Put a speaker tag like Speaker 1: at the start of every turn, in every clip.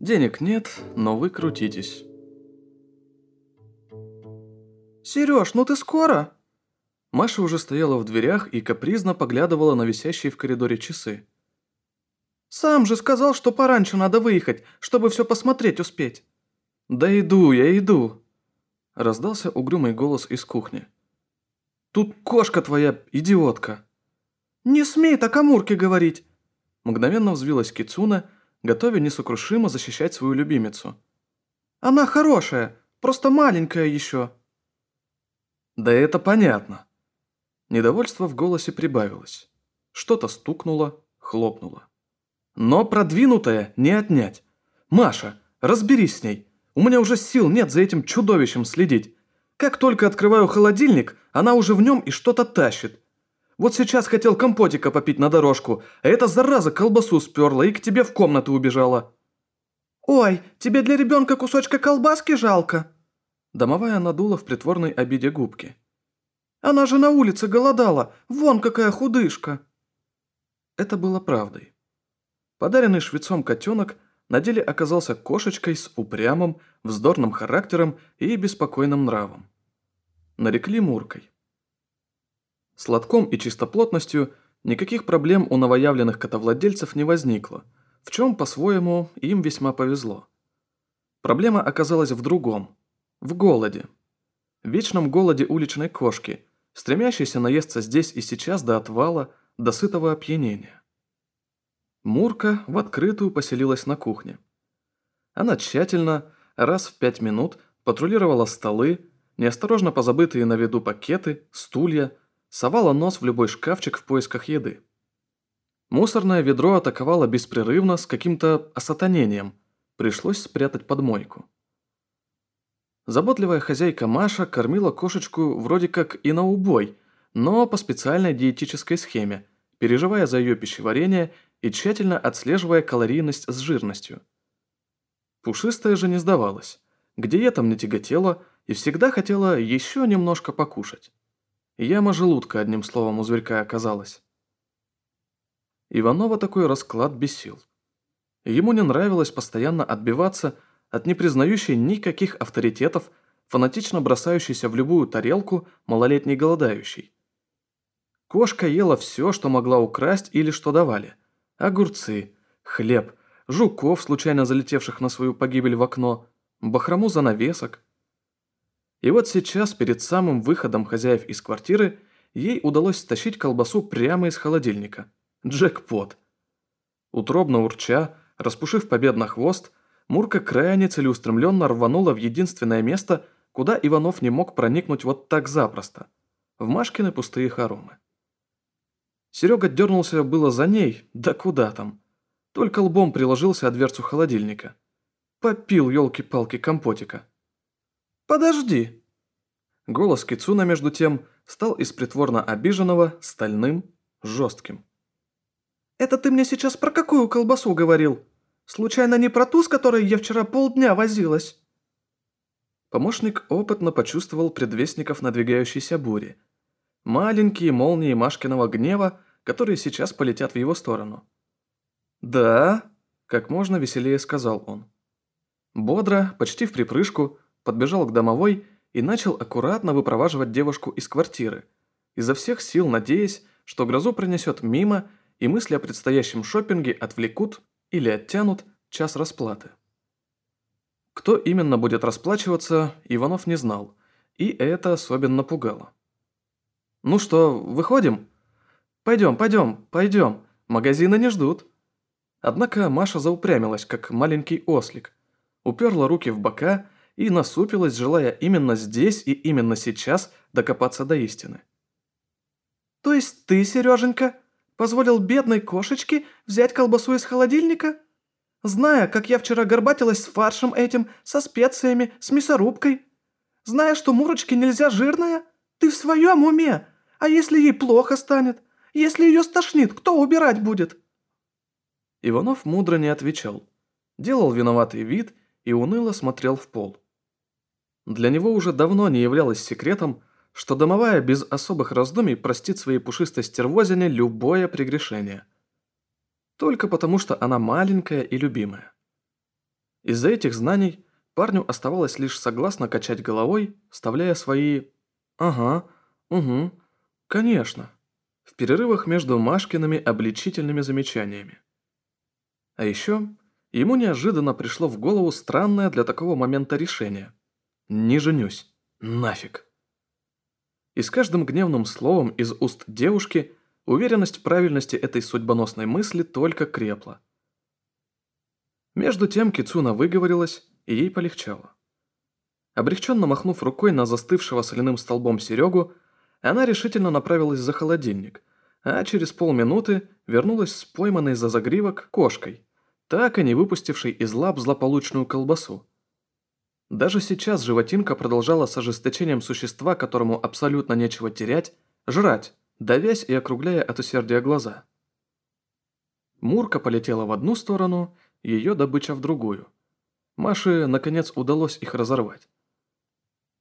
Speaker 1: Денег нет, но вы крутитесь.
Speaker 2: «Серёж, ну ты скоро?»
Speaker 1: Маша уже стояла в дверях и капризно поглядывала на висящие в коридоре часы.
Speaker 2: «Сам же сказал, что пораньше надо выехать, чтобы все посмотреть успеть».
Speaker 1: «Да иду, я иду!» Раздался угрюмый голос из кухни. «Тут кошка твоя, идиотка!»
Speaker 2: «Не смей так о Мурке говорить!»
Speaker 1: Мгновенно взвилась Кицуна, готовя несокрушимо защищать свою любимицу.
Speaker 2: «Она хорошая, просто маленькая еще!»
Speaker 1: «Да это понятно!» Недовольство в голосе прибавилось. Что-то стукнуло, хлопнуло. «Но продвинутая не отнять! Маша, разберись с ней! У меня уже сил нет за этим чудовищем следить. Как только открываю холодильник, она уже в нем и что-то тащит. Вот сейчас хотел компотика попить на дорожку, а эта зараза колбасу сперла и к тебе в комнату убежала».
Speaker 2: «Ой, тебе для ребенка кусочка колбаски жалко?»
Speaker 1: Домовая надула в притворной обиде губки.
Speaker 2: «Она же на улице голодала, вон какая худышка!»
Speaker 1: Это было правдой. Подаренный швецом котенок – на деле оказался кошечкой с упрямым, вздорным характером и беспокойным нравом. Нарекли Муркой. Сладком и чистоплотностью никаких проблем у новоявленных котовладельцев не возникло, в чем, по-своему, им весьма повезло. Проблема оказалась в другом – в голоде. В вечном голоде уличной кошки, стремящейся наесться здесь и сейчас до отвала, до сытого опьянения. Мурка в открытую поселилась на кухне. Она тщательно, раз в пять минут, патрулировала столы, неосторожно позабытые на виду пакеты, стулья, совала нос в любой шкафчик в поисках еды. Мусорное ведро атаковало беспрерывно с каким-то осатанением, пришлось спрятать под мойку. Заботливая хозяйка Маша кормила кошечку вроде как и на убой, но по специальной диетической схеме, переживая за ее пищеварение и тщательно отслеживая калорийность с жирностью. Пушистая же не сдавалась, к диетам не тяготела и всегда хотела еще немножко покушать. Яма желудка, одним словом, у зверька оказалась. Иванова такой расклад бесил. Ему не нравилось постоянно отбиваться от непризнающей никаких авторитетов, фанатично бросающейся в любую тарелку малолетней голодающей. Кошка ела все, что могла украсть или что давали – огурцы, хлеб, жуков, случайно залетевших на свою погибель в окно, бахрому занавесок. И вот сейчас, перед самым выходом хозяев из квартиры, ей удалось стащить колбасу прямо из холодильника. Джекпот. Утробно урча, распушив победно хвост, Мурка крайне целеустремленно рванула в единственное место, куда Иванов не мог проникнуть вот так запросто – в Машкины пустые хоромы. Серега дернулся было за ней, да куда там. Только лбом приложился о дверцу холодильника. Попил, елки-палки, компотика.
Speaker 2: «Подожди!»
Speaker 1: Голос Кицуна, между тем, стал из притворно обиженного стальным, жестким.
Speaker 2: «Это ты мне сейчас про какую колбасу говорил? Случайно не про ту, с которой я вчера полдня возилась?»
Speaker 1: Помощник опытно почувствовал предвестников надвигающейся бури. Маленькие молнии Машкиного гнева которые сейчас полетят в его сторону. «Да», – как можно веселее сказал он. Бодро, почти в припрыжку, подбежал к домовой и начал аккуратно выпроваживать девушку из квартиры, изо всех сил надеясь, что грозу принесет мимо и мысли о предстоящем шопинге отвлекут или оттянут час расплаты. Кто именно будет расплачиваться, Иванов не знал, и это особенно пугало. «Ну что, выходим?» «Пойдем, пойдем, пойдем, магазины не ждут». Однако Маша заупрямилась, как маленький ослик, уперла руки в бока и насупилась, желая именно здесь и именно сейчас докопаться до истины.
Speaker 2: «То есть ты, Сереженька, позволил бедной кошечке взять колбасу из холодильника? Зная, как я вчера горбатилась с фаршем этим, со специями, с мясорубкой? Зная, что Мурочке нельзя жирная? Ты в своем уме? А если ей плохо станет? Если ее стошнит, кто убирать будет?»
Speaker 1: Иванов мудро не отвечал. Делал виноватый вид и уныло смотрел в пол. Для него уже давно не являлось секретом, что домовая без особых раздумий простит своей пушистой стервозине любое прегрешение. Только потому, что она маленькая и любимая. Из-за этих знаний парню оставалось лишь согласно качать головой, вставляя свои «ага», «угу», «конечно» в перерывах между Машкиными обличительными замечаниями. А еще ему неожиданно пришло в голову странное для такого момента решение. «Не женюсь. Нафиг». И с каждым гневным словом из уст девушки уверенность в правильности этой судьбоносной мысли только крепла. Между тем Кицуна выговорилась, и ей полегчало. Облегченно махнув рукой на застывшего соляным столбом Серегу, она решительно направилась за холодильник, а через полминуты вернулась с пойманной за загривок кошкой, так и не выпустившей из лап злополучную колбасу. Даже сейчас животинка продолжала с ожесточением существа, которому абсолютно нечего терять, жрать, давясь и округляя от усердия глаза. Мурка полетела в одну сторону, ее добыча в другую. Маше, наконец, удалось их разорвать.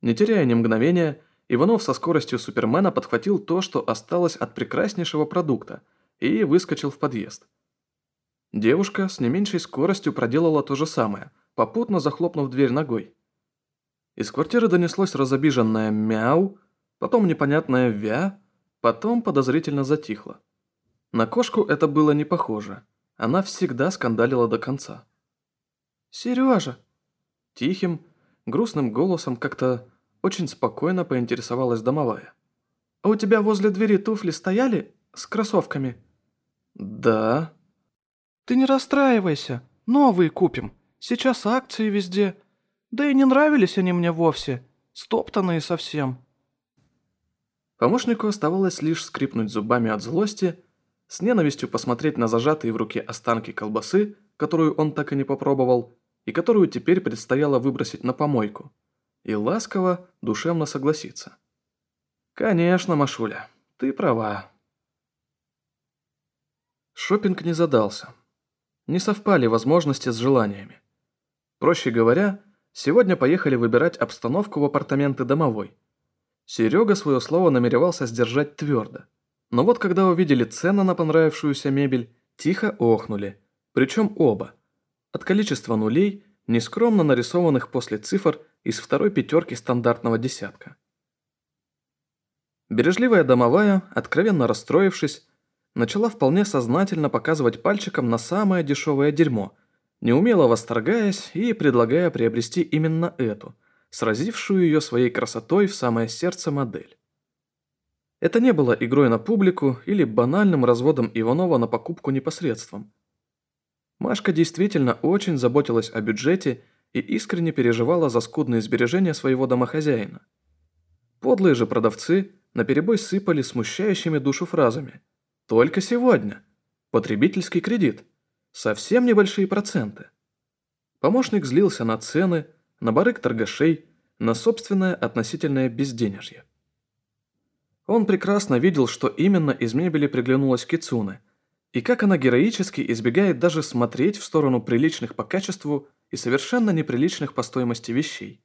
Speaker 1: Не теряя ни мгновения, Иванов со скоростью Супермена подхватил то, что осталось от прекраснейшего продукта, и выскочил в подъезд. Девушка с не меньшей скоростью проделала то же самое, попутно захлопнув дверь ногой. Из квартиры донеслось разобиженное «мяу», потом непонятное «вя», потом подозрительно затихло. На кошку это было не похоже. Она всегда скандалила до конца. «Сережа!» Тихим, грустным голосом как-то очень спокойно поинтересовалась домовая. «А у тебя возле двери туфли стояли с кроссовками?» «Да». «Ты не расстраивайся, новые купим. Сейчас акции везде. Да и не нравились они мне вовсе, стоптанные совсем». Помощнику оставалось лишь скрипнуть зубами от злости, с ненавистью посмотреть на зажатые в руке останки колбасы, которую он так и не попробовал, и которую теперь предстояло выбросить на помойку, и ласково, душевно согласиться. «Конечно, Машуля, ты права». Шопинг не задался. Не совпали возможности с желаниями. Проще говоря, Сегодня поехали выбирать обстановку в апартаменты домовой. Серега свое слово намеревался сдержать твердо. Но вот когда увидели цены на понравившуюся мебель, тихо охнули. Причем оба. От количества нулей, нескромно нарисованных после цифр из второй пятерки стандартного десятка. Бережливая домовая, откровенно расстроившись, начала вполне сознательно показывать пальчиком на самое дешевое дерьмо – неумело восторгаясь и предлагая приобрести именно эту, сразившую ее своей красотой в самое сердце модель. Это не было игрой на публику или банальным разводом Иванова на покупку непосредством. Машка действительно очень заботилась о бюджете и искренне переживала за скудные сбережения своего домохозяина. Подлые же продавцы наперебой сыпали смущающими душу фразами «Только сегодня! Потребительский кредит!» Совсем небольшие проценты. Помощник злился на цены, на барык торгашей, на собственное относительное безденежье. Он прекрасно видел, что именно из мебели приглянулась Кицуне, и как она героически избегает даже смотреть в сторону приличных по качеству и совершенно неприличных по стоимости вещей.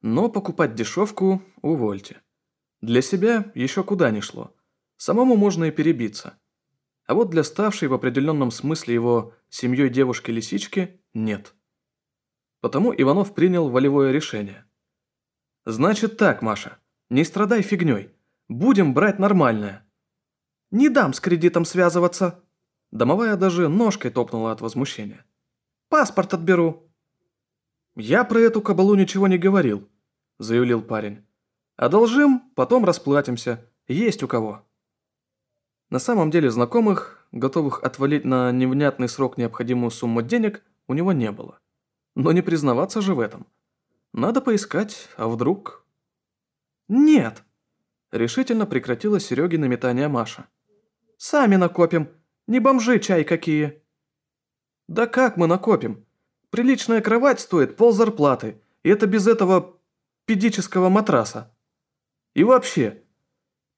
Speaker 1: Но покупать дешевку – увольте. Для себя еще куда ни шло. Самому можно и перебиться – а вот для ставшей в определенном смысле его семьей девушки-лисички нет. Потому Иванов принял волевое решение. «Значит так, Маша, не страдай фигней. Будем брать нормальное». «Не дам с кредитом связываться». Домовая даже ножкой топнула от возмущения. «Паспорт отберу». «Я про эту кабалу ничего не говорил», – заявил парень. «Одолжим, потом расплатимся. Есть у кого». На самом деле знакомых, готовых отвалить на невнятный срок необходимую сумму денег, у него не было. Но не признаваться же в этом. Надо поискать, а вдруг... «Нет!» – решительно прекратила Серегина метание Маша. «Сами накопим, не бомжи чай какие!» «Да как мы накопим? Приличная кровать стоит пол зарплаты, и это без этого педического матраса. И вообще,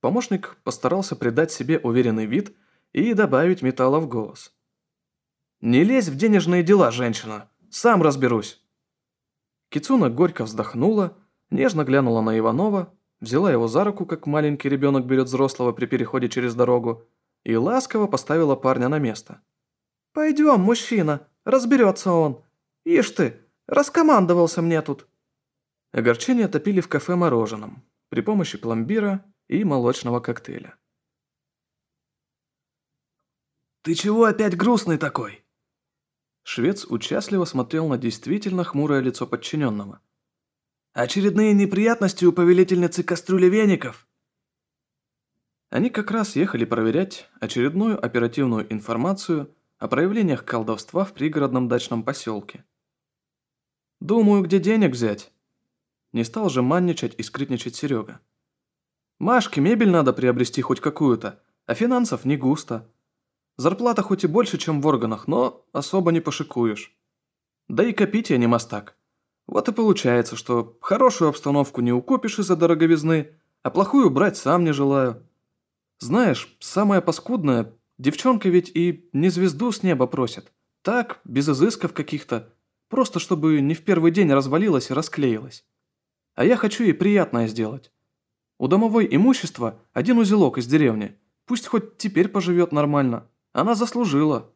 Speaker 1: Помощник постарался придать себе уверенный вид и добавить металла в голос. «Не лезь в денежные дела, женщина! Сам разберусь!» Кицуна горько вздохнула, нежно глянула на Иванова, взяла его за руку, как маленький ребенок берет взрослого при переходе через дорогу, и ласково поставила парня на место. «Пойдем, мужчина, разберется он.
Speaker 2: Ишь ты, раскомандовался мне тут».
Speaker 1: Огорчение топили в кафе мороженым при помощи пломбира и молочного коктейля.
Speaker 2: «Ты чего опять грустный такой?»
Speaker 1: Швец участливо смотрел на действительно хмурое лицо подчиненного.
Speaker 2: «Очередные неприятности у повелительницы кастрюли веников?»
Speaker 1: Они как раз ехали проверять очередную оперативную информацию о проявлениях колдовства в пригородном дачном поселке. «Думаю, где денег взять?» Не стал же манничать и скрытничать Серега. «Машке мебель надо приобрести хоть какую-то, а финансов не густо. Зарплата хоть и больше, чем в органах, но особо не пошикуешь. Да и копить я не мастак. Вот и получается, что хорошую обстановку не укупишь из-за дороговизны, а плохую брать сам не желаю. Знаешь, самое паскудное, девчонка ведь и не звезду с неба просит. Так, без изысков каких-то. Просто чтобы не в первый день развалилась и расклеилась. А я хочу ей приятное сделать. У домовой имущества один узелок из деревни. Пусть хоть теперь поживет нормально. Она заслужила».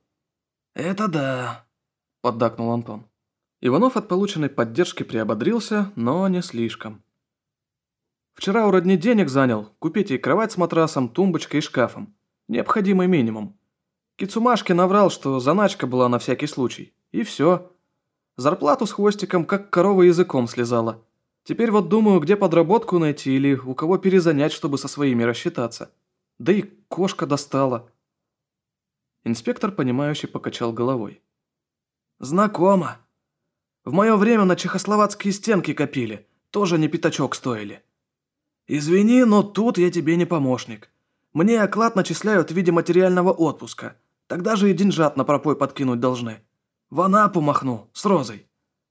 Speaker 2: «Это да», – поддакнул Антон.
Speaker 1: Иванов от полученной поддержки приободрился, но не слишком. «Вчера у родни денег занял, купить ей кровать с матрасом, тумбочкой и шкафом. Необходимый минимум. Кицумашке наврал, что заначка была на всякий случай. И все. Зарплату с хвостиком как корова языком слезала. Теперь вот думаю, где подработку найти или у кого перезанять, чтобы со своими рассчитаться. Да и кошка достала. Инспектор, понимающе покачал головой.
Speaker 2: «Знакомо. В мое время на чехословацкие стенки копили, тоже не пятачок стоили. Извини, но тут я тебе не помощник. Мне оклад начисляют в виде материального отпуска. Тогда же и деньжат на пропой подкинуть должны. В Анапу махну, с розой.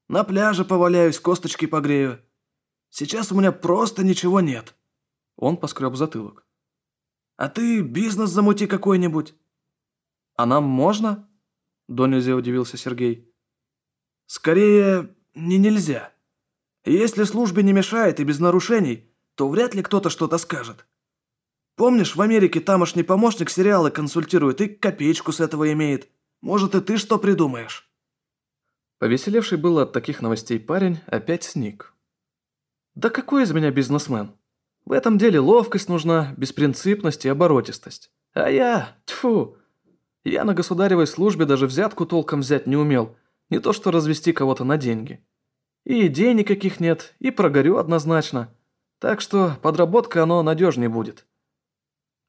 Speaker 2: На пляже поваляюсь, косточки погрею. Сейчас у меня просто ничего нет».
Speaker 1: Он поскреб затылок.
Speaker 2: «А ты бизнес замути какой-нибудь.
Speaker 1: «А нам можно?» – до нельзя удивился Сергей.
Speaker 2: «Скорее, не нельзя. Если службе не мешает и без нарушений, то вряд ли кто-то что-то скажет. Помнишь, в Америке тамошний помощник сериалы консультирует и копеечку с этого имеет. Может, и ты что придумаешь?»
Speaker 1: Повеселевший был от таких новостей парень опять сник. «Да какой из меня бизнесмен? В этом деле ловкость нужна, беспринципность и оборотистость. А я, тьфу, я на государевой службе даже взятку толком взять не умел, не то что развести кого-то на деньги. И идей никаких нет, и прогорю однозначно. Так что подработка оно надежнее будет.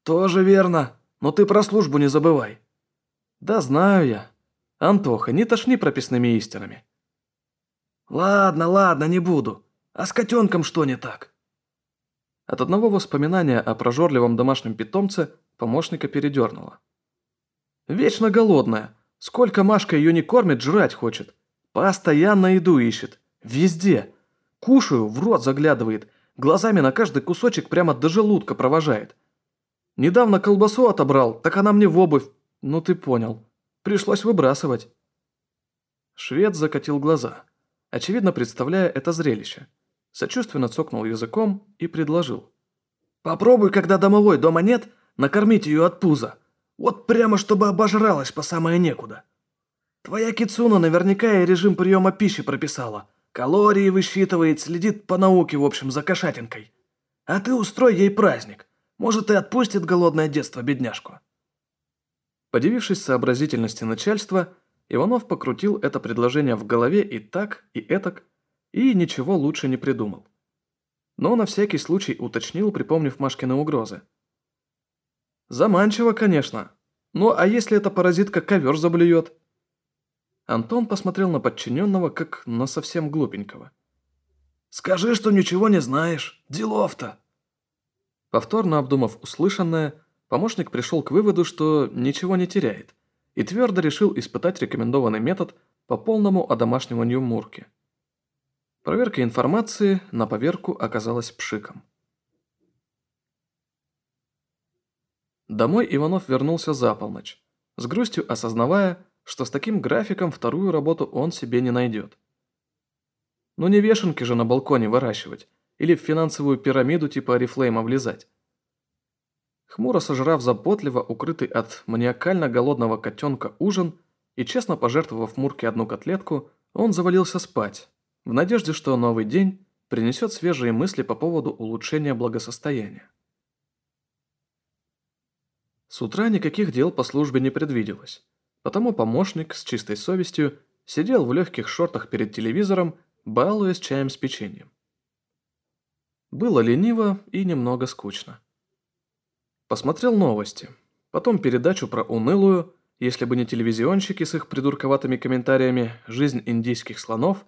Speaker 2: Тоже верно, но ты про службу не забывай.
Speaker 1: Да знаю я. Антоха, не тошни прописными истинами.
Speaker 2: Ладно, ладно, не буду. А с котенком что не так?
Speaker 1: От одного воспоминания о прожорливом домашнем питомце помощника передернуло. Вечно голодная. Сколько Машка ее не кормит, жрать хочет. Постоянно еду ищет. Везде. Кушаю, в рот заглядывает. Глазами на каждый кусочек прямо до желудка провожает. Недавно колбасу отобрал, так она мне в обувь. Ну ты понял. Пришлось выбрасывать. Швед закатил глаза, очевидно представляя это зрелище. Сочувственно цокнул языком и предложил.
Speaker 2: «Попробуй, когда домовой дома нет, накормить ее от пуза. Вот прямо чтобы обожралась по самое некуда. Твоя Кицуна наверняка и режим приема пищи прописала. Калории высчитывает, следит по науке, в общем, за кошатинкой. А ты устрой ей праздник. Может, и отпустит голодное детство бедняжку.
Speaker 1: Подивившись сообразительности начальства, Иванов покрутил это предложение в голове и так, и этак, и ничего лучше не придумал. Но на всякий случай уточнил, припомнив Машкины угрозы. Заманчиво, конечно. Ну, а если эта паразитка ковер заблюет? Антон посмотрел на подчиненного, как на совсем глупенького.
Speaker 2: «Скажи, что ничего не знаешь. Делов-то!»
Speaker 1: Повторно обдумав услышанное, помощник пришел к выводу, что ничего не теряет, и твердо решил испытать рекомендованный метод по полному одомашниванию Мурки. Проверка информации на поверку оказалась пшиком. Домой Иванов вернулся за полночь, с грустью осознавая, что с таким графиком вторую работу он себе не найдет. Ну не вешенки же на балконе выращивать, или в финансовую пирамиду типа Арифлейма влезать. Хмуро сожрав заботливо укрытый от маниакально голодного котенка ужин и честно пожертвовав Мурке одну котлетку, Он завалился спать, в надежде, что новый день принесет свежие мысли по поводу улучшения благосостояния. С утра никаких дел по службе не предвиделось, потому помощник с чистой совестью сидел в легких шортах перед телевизором, балуясь чаем с печеньем. Было лениво и немного скучно. Посмотрел новости, потом передачу про унылую, если бы не телевизионщики с их придурковатыми комментариями «Жизнь индийских слонов»,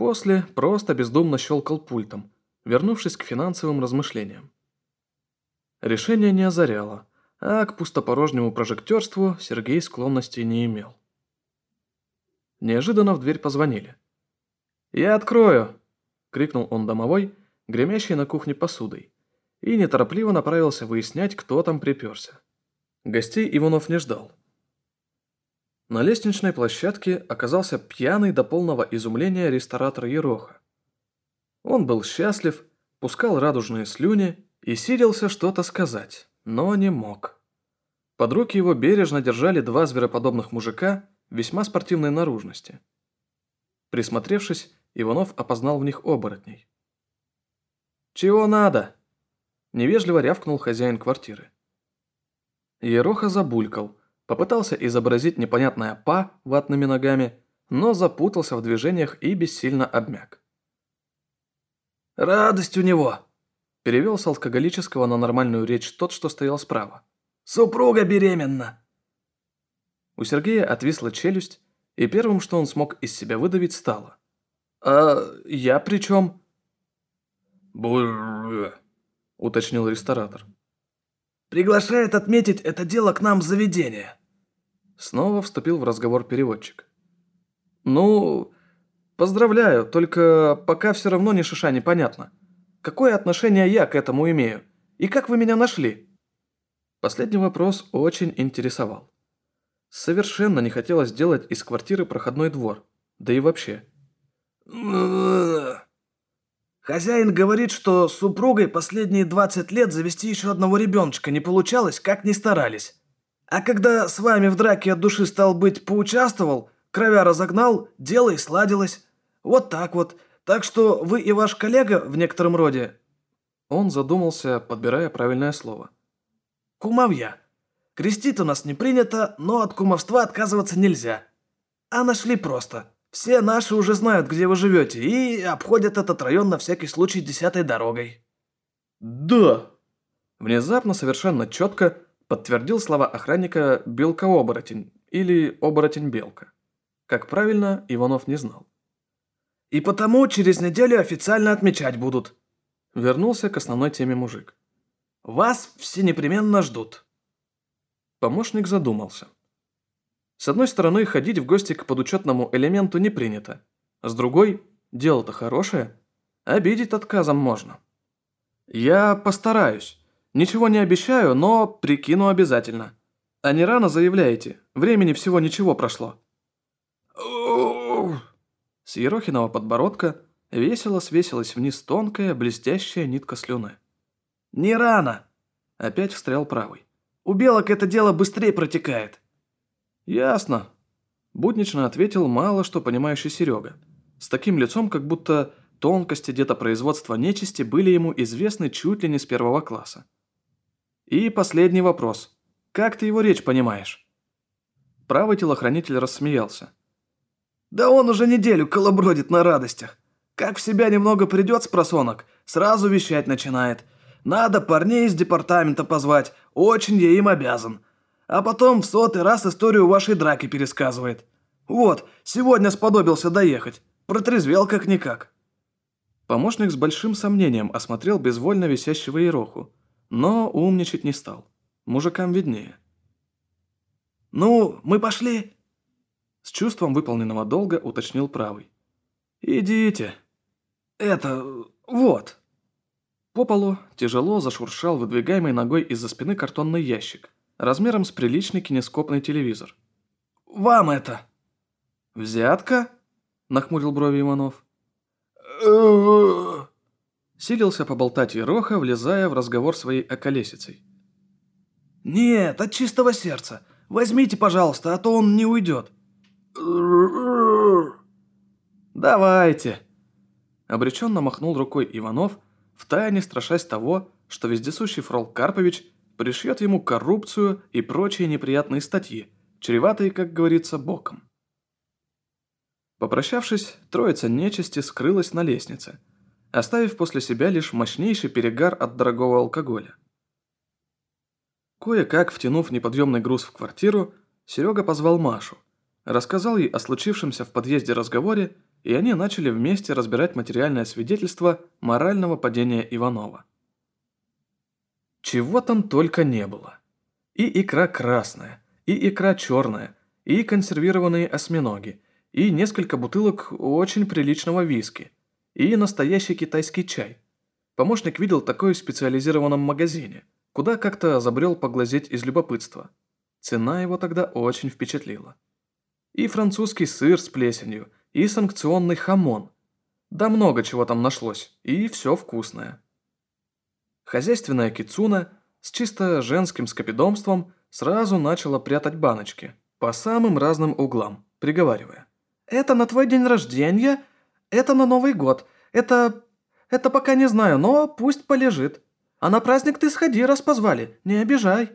Speaker 1: после просто бездумно щелкал пультом, вернувшись к финансовым размышлениям. Решение не озаряло, а к пустопорожнему прожектерству Сергей склонности не имел. Неожиданно в дверь позвонили. «Я открою!» – крикнул он домовой, гремящий на кухне посудой, и неторопливо направился выяснять, кто там приперся. Гостей Иванов не ждал. На лестничной площадке оказался пьяный до полного изумления ресторатор Ероха. Он был счастлив, пускал радужные слюни и сиделся что-то сказать, но не мог. Под руки его бережно держали два звероподобных мужика весьма спортивной наружности. Присмотревшись, Иванов опознал в них оборотней. «Чего надо?» – невежливо рявкнул хозяин квартиры. Ероха забулькал, попытался изобразить непонятное «па» ватными ногами, но запутался в движениях и бессильно обмяк.
Speaker 2: «Радость у него!»
Speaker 1: – перевел с алкоголического на нормальную речь тот, что стоял справа.
Speaker 2: «Супруга беременна!»
Speaker 1: У Сергея отвисла челюсть, и первым, что он смог из себя выдавить, стало. «А я при чем?»
Speaker 2: «Бурр», —
Speaker 1: уточнил ресторатор.
Speaker 2: «Приглашает отметить это дело к нам в заведение».
Speaker 1: Снова вступил в разговор переводчик. «Ну, поздравляю, только пока все равно ни шиша непонятно. Какое отношение я к этому имею? И как вы меня нашли?» Последний вопрос очень интересовал. Совершенно не хотелось делать из квартиры проходной двор, да и вообще.
Speaker 2: Хозяин говорит, что с супругой последние 20 лет завести еще одного ребеночка не получалось, как ни старались. А когда с вами в драке от души стал быть поучаствовал, кровя разогнал, дело и сладилось. Вот так вот. Так что вы и ваш коллега в некотором роде...»
Speaker 1: Он задумался, подбирая правильное слово.
Speaker 2: «Кумовья. Крестить у нас не принято, но от кумовства отказываться нельзя. А нашли просто. Все наши уже знают, где вы живете, и обходят этот район на всякий случай десятой дорогой».
Speaker 1: «Да!» Внезапно совершенно четко подтвердил слова охранника «белка-оборотень» или «оборотень-белка». Как правильно, Иванов не знал.
Speaker 2: «И потому через неделю официально отмечать будут»,
Speaker 1: вернулся к основной теме мужик.
Speaker 2: «Вас все непременно ждут».
Speaker 1: Помощник задумался. С одной стороны, ходить в гости к подучетному элементу не принято. С другой, дело-то хорошее. Обидеть отказом можно. Я постараюсь. Ничего не обещаю, но прикину обязательно. А не рано заявляете. Времени всего ничего прошло. С Ерохиного подбородка весело свесилась вниз тонкая, блестящая нитка слюны.
Speaker 2: «Не рано!»
Speaker 1: Опять встрял правый.
Speaker 2: «У белок это дело быстрее протекает.
Speaker 1: «Ясно», – буднично ответил мало что понимающий Серега. С таким лицом, как будто тонкости производства нечисти были ему известны чуть ли не с первого класса. И последний вопрос. Как ты его речь понимаешь? Правый телохранитель рассмеялся.
Speaker 2: Да он уже неделю колобродит на радостях. Как в себя немного придет с просонок, сразу вещать начинает. Надо парней из департамента позвать, очень я им обязан а потом в сотый раз историю вашей драки пересказывает. Вот, сегодня сподобился доехать. Протрезвел как-никак».
Speaker 1: Помощник с большим сомнением осмотрел безвольно висящего Ероху, но умничать не стал. Мужикам виднее.
Speaker 2: «Ну, мы пошли?»
Speaker 1: С чувством выполненного долга уточнил правый. «Идите».
Speaker 2: «Это... вот».
Speaker 1: По полу тяжело зашуршал выдвигаемый ногой из-за спины картонный ящик, размером с приличный кинескопный телевизор.
Speaker 2: «Вам это!»
Speaker 1: «Взятка?» – нахмурил брови Иванов. Силился поболтать Ероха, влезая в разговор своей околесицей.
Speaker 2: «Нет, от чистого сердца. Возьмите, пожалуйста, а то он не уйдет».
Speaker 1: «Давайте!» Обреченно махнул рукой Иванов, втайне страшась того, что вездесущий Фрол Карпович пришьет ему коррупцию и прочие неприятные статьи, чреватые, как говорится, боком. Попрощавшись, троица нечисти скрылась на лестнице, оставив после себя лишь мощнейший перегар от дорогого алкоголя. Кое-как, втянув неподъемный груз в квартиру, Серега позвал Машу, рассказал ей о случившемся в подъезде разговоре, и они начали вместе разбирать материальное свидетельство морального падения Иванова. Чего там только не было. И икра красная, и икра черная, и консервированные осьминоги, и несколько бутылок очень приличного виски, и настоящий китайский чай. Помощник видел такое в специализированном магазине, куда как-то забрел поглазеть из любопытства. Цена его тогда очень впечатлила. И французский сыр с плесенью, и санкционный хамон. Да много чего там нашлось, и все вкусное. Хозяйственная кицуна с чисто женским скопидомством сразу начала прятать баночки по самым разным углам, приговаривая. «Это на твой день рождения, это на Новый год, это... это пока не знаю, но пусть полежит. А на праздник ты сходи, раз позвали, не обижай».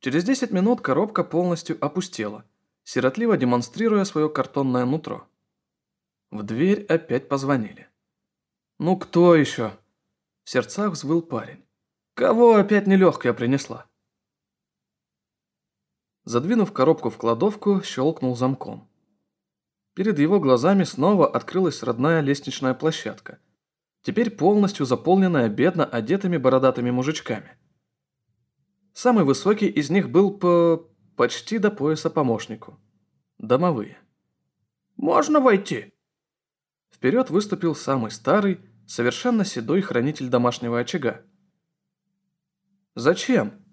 Speaker 1: Через 10 минут коробка полностью опустела, сиротливо демонстрируя свое картонное нутро. В дверь опять позвонили. «Ну кто еще?» В сердцах взвыл парень. «Кого опять нелегкая принесла?» Задвинув коробку в кладовку, щелкнул замком. Перед его глазами снова открылась родная лестничная площадка, теперь полностью заполненная бедно одетыми бородатыми мужичками. Самый высокий из них был по... почти до пояса помощнику. Домовые. «Можно войти?» Вперед выступил самый старый, совершенно седой хранитель домашнего очага. «Зачем?»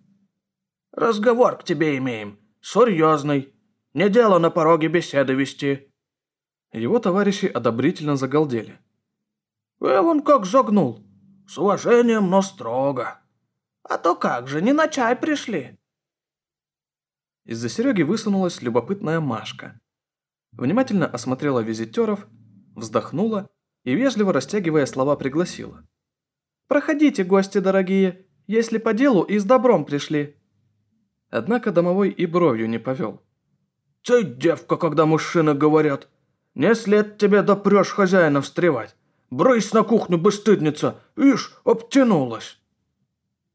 Speaker 1: «Разговор к тебе имеем. Серьезный. Не дело на пороге беседы вести». Его товарищи одобрительно загалдели. «Эван как загнул. С уважением, но строго. А то как же, не на чай пришли». Из-за Сереги высунулась любопытная Машка. Внимательно осмотрела визитеров, вздохнула и, вежливо растягивая слова, пригласила. «Проходите, гости дорогие, если по делу и с добром пришли». Однако домовой и бровью не повел. «Ты девка, когда мужчины говорят. Не след тебе допрешь хозяина встревать. Брысь на кухню, бесстыдница, ишь, обтянулась».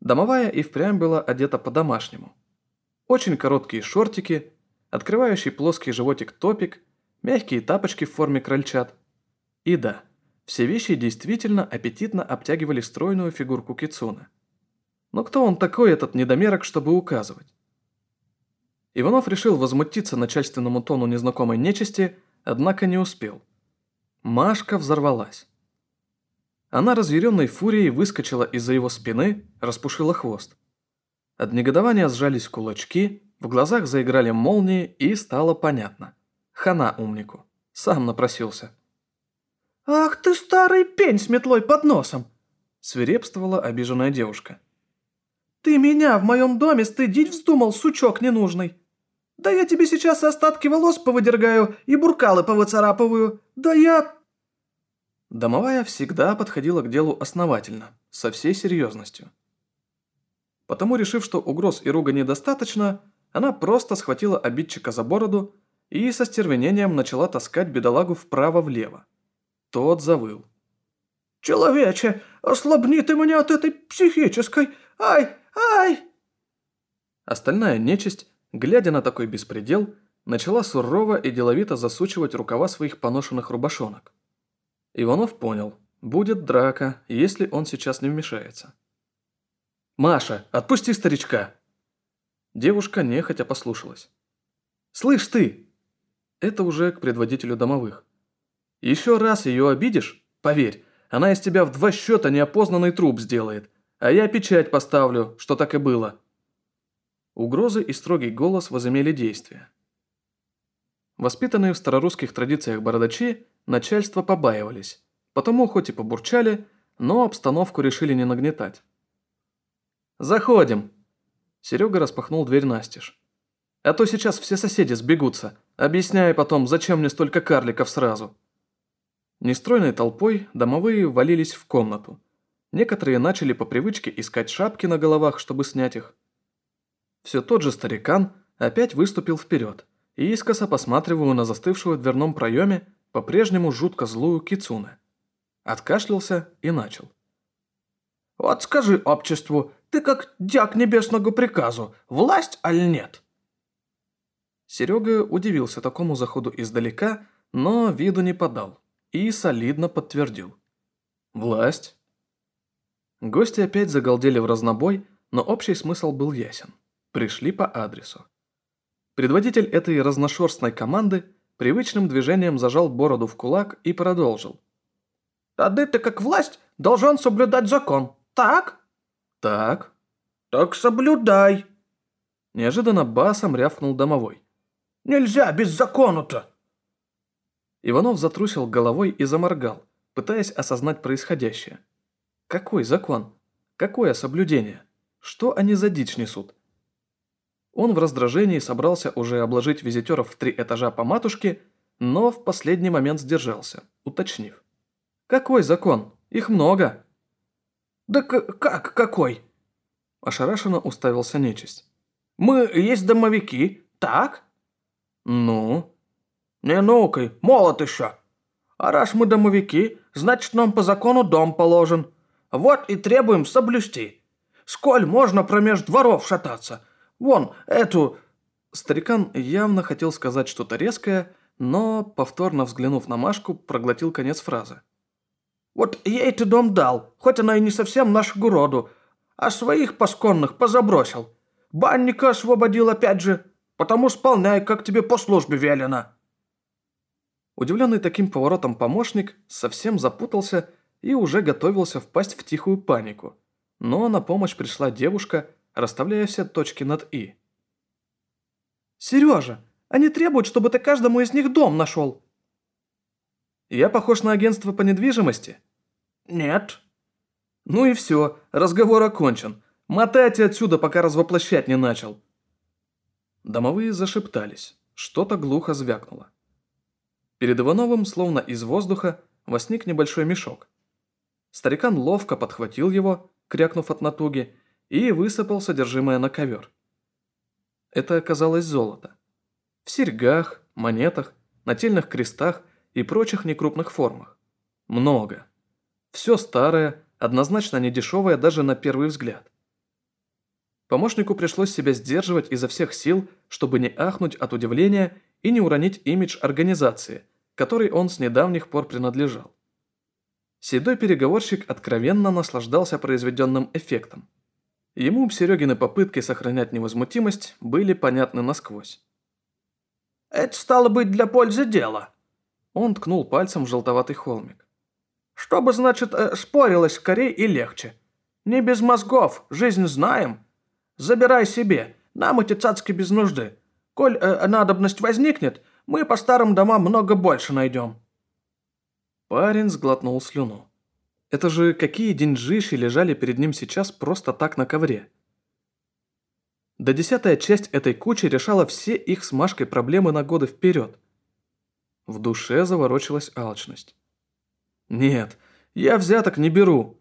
Speaker 1: Домовая и впрямь была одета по-домашнему. Очень короткие шортики, открывающий плоский животик топик, мягкие тапочки в форме крольчат. И да, все вещи действительно аппетитно обтягивали стройную фигурку Кицуна. Но кто он такой, этот недомерок, чтобы указывать? Иванов решил возмутиться начальственному тону незнакомой нечисти, однако не успел. Машка взорвалась. Она разъяренной фурией выскочила из-за его спины, распушила хвост. От негодования сжались кулачки, в глазах заиграли молнии и стало понятно. Хана умнику. Сам напросился. «Ах ты старый пень с метлой под носом!» свирепствовала обиженная девушка. «Ты меня в моем доме стыдить вздумал, сучок ненужный! Да я тебе сейчас остатки волос повыдергаю и буркалы повыцарапываю! Да я...» Домовая всегда подходила к делу основательно, со всей серьезностью. Потому, решив, что угроз и руга недостаточно, она просто схватила обидчика за бороду и со стервенением начала таскать бедолагу вправо-влево. Тот завыл. «Человече, ослабни ты меня от этой психической! Ай, ай!» Остальная нечисть, глядя на такой беспредел, начала сурово и деловито засучивать рукава своих поношенных рубашонок. Иванов понял, будет драка, если он сейчас не вмешается. «Маша, отпусти старичка!» Девушка нехотя послушалась. «Слышь ты!» Это уже к предводителю домовых. Еще раз ее обидишь, поверь, она из тебя в два счета неопознанный труп сделает, а я печать поставлю, что так и было». Угрозы и строгий голос возымели действие. Воспитанные в старорусских традициях бородачи начальство побаивались, потому хоть и побурчали, но обстановку решили не нагнетать. «Заходим!» Серега распахнул дверь настежь. «А то сейчас все соседи сбегутся, объясняя потом, зачем мне столько карликов сразу». Нестройной толпой домовые валились в комнату. Некоторые начали по привычке искать шапки на головах, чтобы снять их. Все тот же старикан опять выступил вперед и искоса посматриваю на застывшую в дверном проеме по-прежнему жутко злую кицуне. Откашлялся и начал.
Speaker 2: «Вот скажи обществу, ты как дьяк небесного приказу, власть аль нет?»
Speaker 1: Серега удивился такому заходу издалека, но виду не подал и солидно подтвердил. «Власть?» Гости опять загалдели в разнобой, но общий смысл был ясен. Пришли по адресу. Предводитель этой разношерстной команды привычным движением зажал бороду в кулак и продолжил.
Speaker 2: «Тады ты как власть должен соблюдать закон, так?»
Speaker 1: «Так».
Speaker 2: «Так соблюдай!»
Speaker 1: Неожиданно басом рявкнул домовой.
Speaker 2: «Нельзя без закона-то!»
Speaker 1: Иванов затрусил головой и заморгал, пытаясь осознать происходящее. Какой закон? Какое соблюдение? Что они за дичь несут? Он в раздражении собрался уже обложить визитеров в три этажа по матушке, но в последний момент сдержался, уточнив. «Какой закон? Их много!»
Speaker 2: «Да как какой?»
Speaker 1: Ошарашенно уставился нечисть.
Speaker 2: «Мы есть домовики, так?»
Speaker 1: «Ну?»
Speaker 2: «Не ну-ка, молод еще. А раз мы домовики, значит нам по закону дом положен. Вот и требуем соблюсти. Сколь можно промеж дворов шататься? Вон, эту...»
Speaker 1: Старикан явно хотел сказать что-то резкое, но, повторно взглянув на Машку, проглотил конец фразы.
Speaker 2: «Вот ей ты дом дал, хоть она и не совсем нашу городу, а своих посконных позабросил. Банника освободил опять же, потому сполняй, как тебе по службе велено».
Speaker 1: Удивленный таким поворотом помощник совсем запутался и уже готовился впасть в тихую панику. Но на помощь пришла девушка, расставляя все точки над «и».
Speaker 2: «Сережа, они требуют, чтобы ты каждому из них дом нашел».
Speaker 1: «Я похож на агентство по недвижимости?»
Speaker 2: «Нет».
Speaker 1: «Ну и все, разговор окончен. Мотайте отсюда, пока развоплощать не начал». Домовые зашептались, что-то глухо звякнуло. Перед Ивановым, словно из воздуха, возник небольшой мешок. Старикан ловко подхватил его, крякнув от натуги, и высыпал содержимое на ковер. Это оказалось золото. В серьгах, монетах, нательных крестах и прочих некрупных формах. Много. Все старое, однозначно недешевое даже на первый взгляд. Помощнику пришлось себя сдерживать изо всех сил, чтобы не ахнуть от удивления и не уронить имидж организации, которой он с недавних пор принадлежал. Седой переговорщик откровенно наслаждался произведенным эффектом. Ему Серегины попытки сохранять невозмутимость были понятны насквозь.
Speaker 2: «Это стало быть для пользы дела»,
Speaker 1: он ткнул пальцем в желтоватый холмик.
Speaker 2: «Чтобы, значит, э, спорилось скорее и легче. Не без мозгов, жизнь знаем. Забирай себе, нам эти цацки без нужды. Коль э, надобность возникнет, мы по старым домам много больше найдем».
Speaker 1: Парень сглотнул слюну. Это же какие деньжищи лежали перед ним сейчас просто так на ковре. Да десятая часть этой кучи решала все их с Машкой проблемы на годы вперед. В душе заворочилась алчность. «Нет, я взяток не беру!»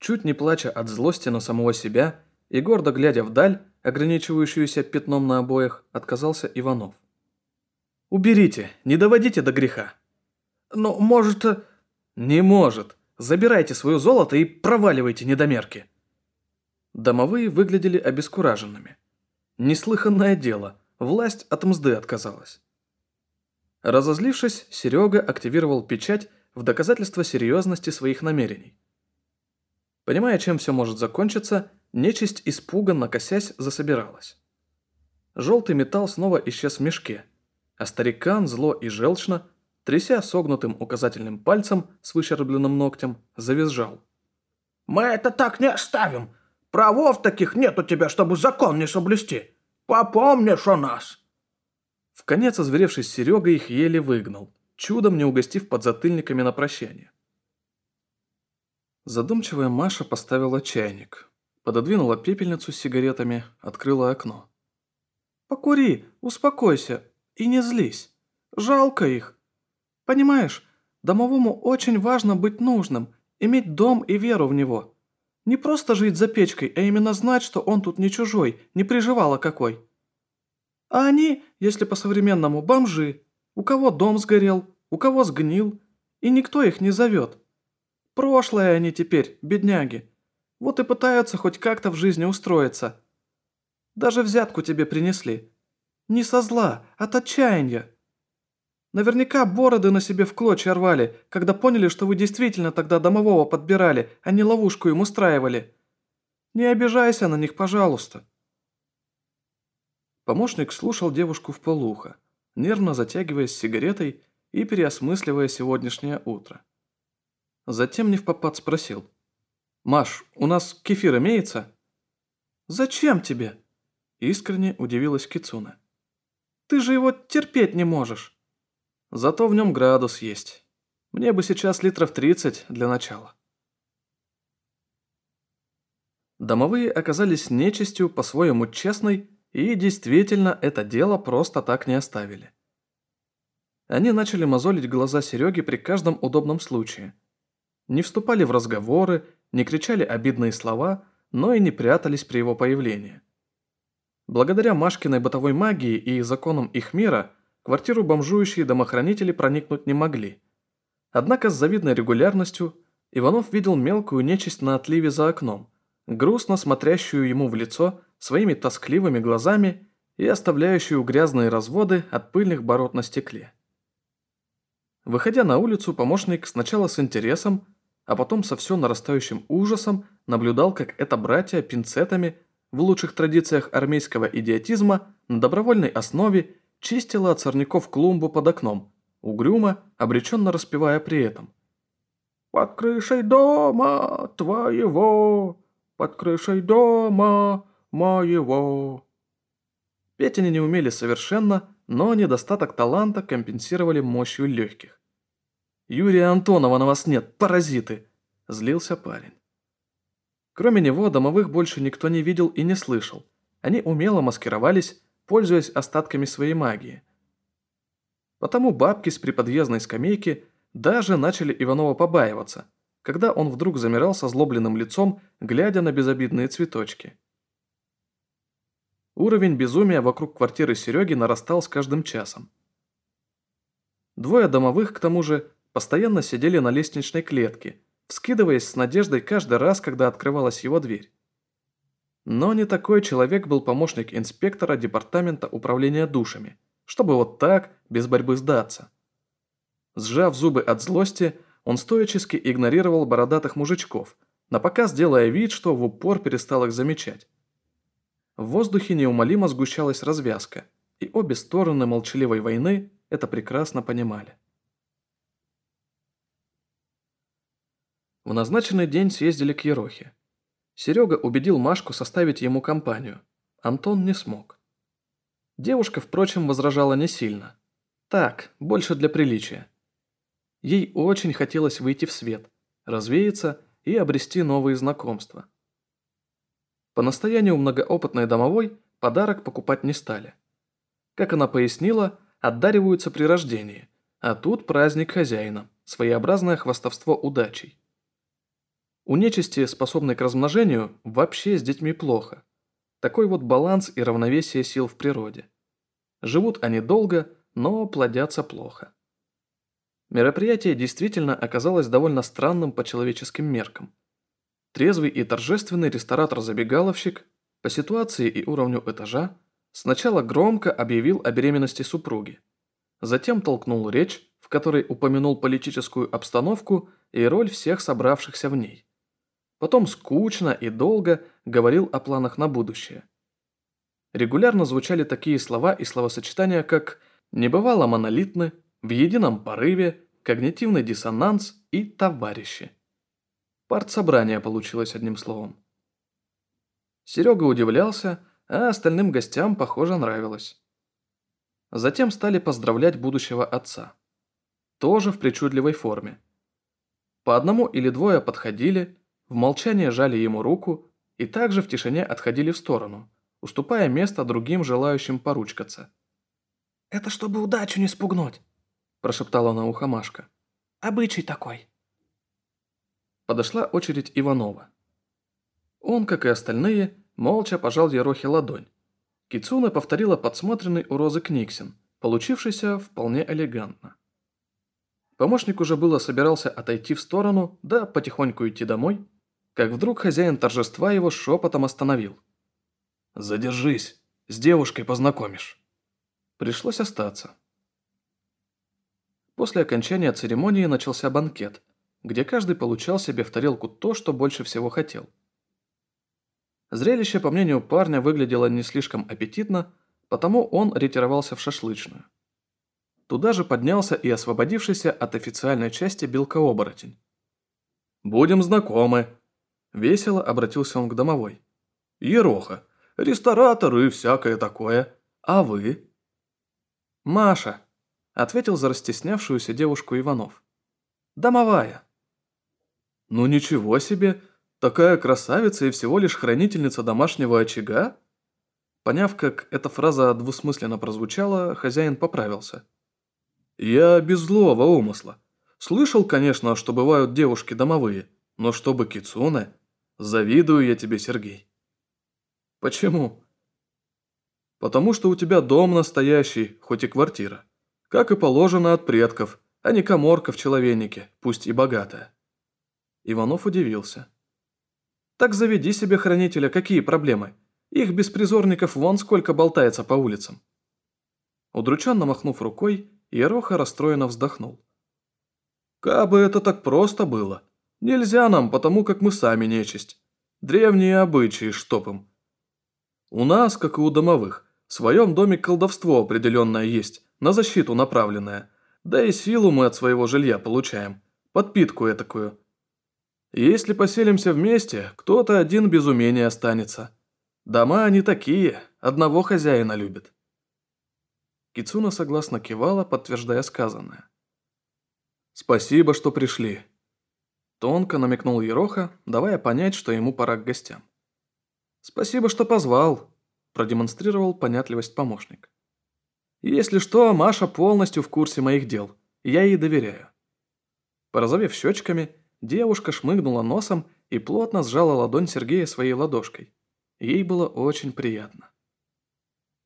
Speaker 1: Чуть не плача от злости на самого себя и гордо глядя вдаль, ограничивающуюся пятном на обоях, отказался Иванов. «Уберите, не доводите до греха».
Speaker 2: «Ну, может...» э,
Speaker 1: «Не может. Забирайте свое золото и проваливайте недомерки». Домовые выглядели обескураженными. Неслыханное дело, власть от мзды отказалась. Разозлившись, Серега активировал печать в доказательство серьезности своих намерений. Понимая, чем все может закончиться, нечисть испуганно косясь засобиралась. Желтый металл снова исчез в мешке, а старикан зло и желчно, тряся согнутым указательным пальцем с выщербленным ногтем, завизжал.
Speaker 2: «Мы это так не оставим! Правов таких нет у тебя, чтобы закон не соблюсти! Попомнишь о нас!»
Speaker 1: В конец озверевший Серега их еле выгнал, чудом не угостив подзатыльниками на прощание. Задумчивая Маша поставила чайник, пододвинула пепельницу с сигаретами, открыла окно.
Speaker 2: «Покури, успокойся и не злись. Жалко их. Понимаешь, Домовому очень важно быть нужным, иметь дом и веру в него. Не просто жить за печкой, а именно знать, что он тут не чужой, не приживало какой. А они, если по-современному, бомжи. У кого дом сгорел, у кого сгнил, и никто их не зовет. Прошлое они теперь, бедняги. Вот и пытаются хоть как-то в жизни устроиться. Даже взятку тебе принесли. Не со зла, от отчаяния. Наверняка бороды на себе в клочья рвали, когда поняли, что вы действительно тогда домового подбирали, а не ловушку им устраивали. Не обижайся на них, пожалуйста».
Speaker 1: Помощник слушал девушку в полухо, нервно затягиваясь сигаретой и переосмысливая сегодняшнее утро. Затем не в попад спросил. «Маш, у нас кефир имеется?»
Speaker 2: «Зачем тебе?»
Speaker 1: Искренне удивилась Кицуна.
Speaker 2: «Ты же его терпеть не можешь».
Speaker 1: Зато в нем градус есть. Мне бы сейчас литров 30 для начала. Домовые оказались нечистью по-своему честной и действительно это дело просто так не оставили. Они начали мозолить глаза Сереги при каждом удобном случае. Не вступали в разговоры, не кричали обидные слова, но и не прятались при его появлении. Благодаря Машкиной бытовой магии и законам их мира – квартиру бомжующие домохранители проникнуть не могли. Однако с завидной регулярностью Иванов видел мелкую нечисть на отливе за окном, грустно смотрящую ему в лицо своими тоскливыми глазами и оставляющую грязные разводы от пыльных бород на стекле. Выходя на улицу, помощник сначала с интересом, а потом со все нарастающим ужасом наблюдал, как это братья пинцетами в лучших традициях армейского идиотизма на добровольной основе чистила от сорняков клумбу под окном, угрюмо, обреченно распевая при этом. «Под крышей дома твоего, под крышей дома моего». Петь они не умели совершенно, но недостаток таланта компенсировали мощью легких. «Юрия Антонова на вас нет, паразиты!» – злился парень. Кроме него, домовых больше никто не видел и не слышал. Они умело маскировались, пользуясь остатками своей магии. Потому бабки с приподъездной скамейки даже начали Иванова побаиваться, когда он вдруг замирал со злобленным лицом, глядя на безобидные цветочки. Уровень безумия вокруг квартиры Сереги нарастал с каждым часом. Двое домовых, к тому же, постоянно сидели на лестничной клетке, вскидываясь с надеждой каждый раз, когда открывалась его дверь. Но не такой человек был помощник инспектора департамента управления душами, чтобы вот так, без борьбы сдаться. Сжав зубы от злости, он стоически игнорировал бородатых мужичков, напоказ делая вид, что в упор перестал их замечать. В воздухе неумолимо сгущалась развязка, и обе стороны молчаливой войны это прекрасно понимали. В назначенный день съездили к Ерохе. Серега убедил Машку составить ему компанию. Антон не смог. Девушка, впрочем, возражала не сильно. Так, больше для приличия. Ей очень хотелось выйти в свет, развеяться и обрести новые знакомства. По настоянию многоопытной домовой подарок покупать не стали. Как она пояснила, отдариваются при рождении, а тут праздник хозяина, своеобразное хвастовство удачей. У нечисти, способной к размножению, вообще с детьми плохо. Такой вот баланс и равновесие сил в природе. Живут они долго, но плодятся плохо. Мероприятие действительно оказалось довольно странным по человеческим меркам. Трезвый и торжественный ресторатор-забегаловщик по ситуации и уровню этажа сначала громко объявил о беременности супруги, затем толкнул речь, в которой упомянул политическую обстановку и роль всех собравшихся в ней. Потом скучно и долго говорил о планах на будущее. Регулярно звучали такие слова и словосочетания, как «небывало монолитны», «в едином порыве», «когнитивный диссонанс» и «товарищи». Партсобрание получилось одним словом. Серега удивлялся, а остальным гостям, похоже, нравилось. Затем стали поздравлять будущего отца. Тоже в причудливой форме. По одному или двое подходили, в молчании жали ему руку и также в тишине отходили в сторону, уступая место другим желающим поручкаться.
Speaker 2: «Это чтобы удачу не спугнуть», – прошептала на ухо Машка. Обычай такой».
Speaker 1: Подошла очередь Иванова. Он, как и остальные, молча пожал Ерохе ладонь. Кицуна повторила подсмотренный у Розы Книксин, получившийся вполне элегантно. Помощник уже было собирался отойти в сторону, да потихоньку идти домой, как вдруг хозяин торжества его шепотом остановил. «Задержись, с девушкой познакомишь». Пришлось остаться. После окончания церемонии начался банкет, где каждый получал себе в тарелку то, что больше всего хотел. Зрелище, по мнению парня, выглядело не слишком аппетитно, потому он ретировался в шашлычную. Туда же поднялся и освободившийся от официальной части белкооборотень. «Будем знакомы», – весело обратился он к домовой. «Ероха, ресторатор и всякое такое. А вы?»
Speaker 2: «Маша», – ответил за растеснявшуюся девушку Иванов. «Домовая».
Speaker 1: «Ну ничего себе, такая красавица и всего лишь хранительница домашнего очага?» Поняв, как эта фраза двусмысленно прозвучала, хозяин поправился. «Я без злого умысла. Слышал, конечно, что бывают девушки домовые, но чтобы кицуне, завидую я тебе, Сергей». «Почему?» «Потому что у тебя дом настоящий, хоть и квартира. Как и положено от предков, а не коморка в человейнике, пусть и богатая». Иванов удивился. «Так заведи себе хранителя, какие проблемы? Их беспризорников вон сколько болтается по улицам». Удрученно махнув рукой, Ероха расстроенно вздохнул. «Кабы это так просто было. Нельзя нам, потому как мы сами нечисть. Древние обычаи штопым. У нас, как и у домовых, в своем доме колдовство определенное есть, на защиту направленное. Да и силу мы от своего жилья получаем. Подпитку этакую. Если поселимся вместе, кто-то один без умения останется. Дома они такие, одного хозяина любят. Кицуна согласно кивала, подтверждая сказанное. «Спасибо, что пришли». Тонко намекнул Ероха, давая понять, что ему пора к гостям. «Спасибо, что позвал», – продемонстрировал понятливость помощник. «Если что, Маша полностью в курсе моих дел, я ей доверяю». Порозовев щечками, девушка шмыгнула носом и плотно сжала ладонь Сергея своей ладошкой. Ей было очень приятно.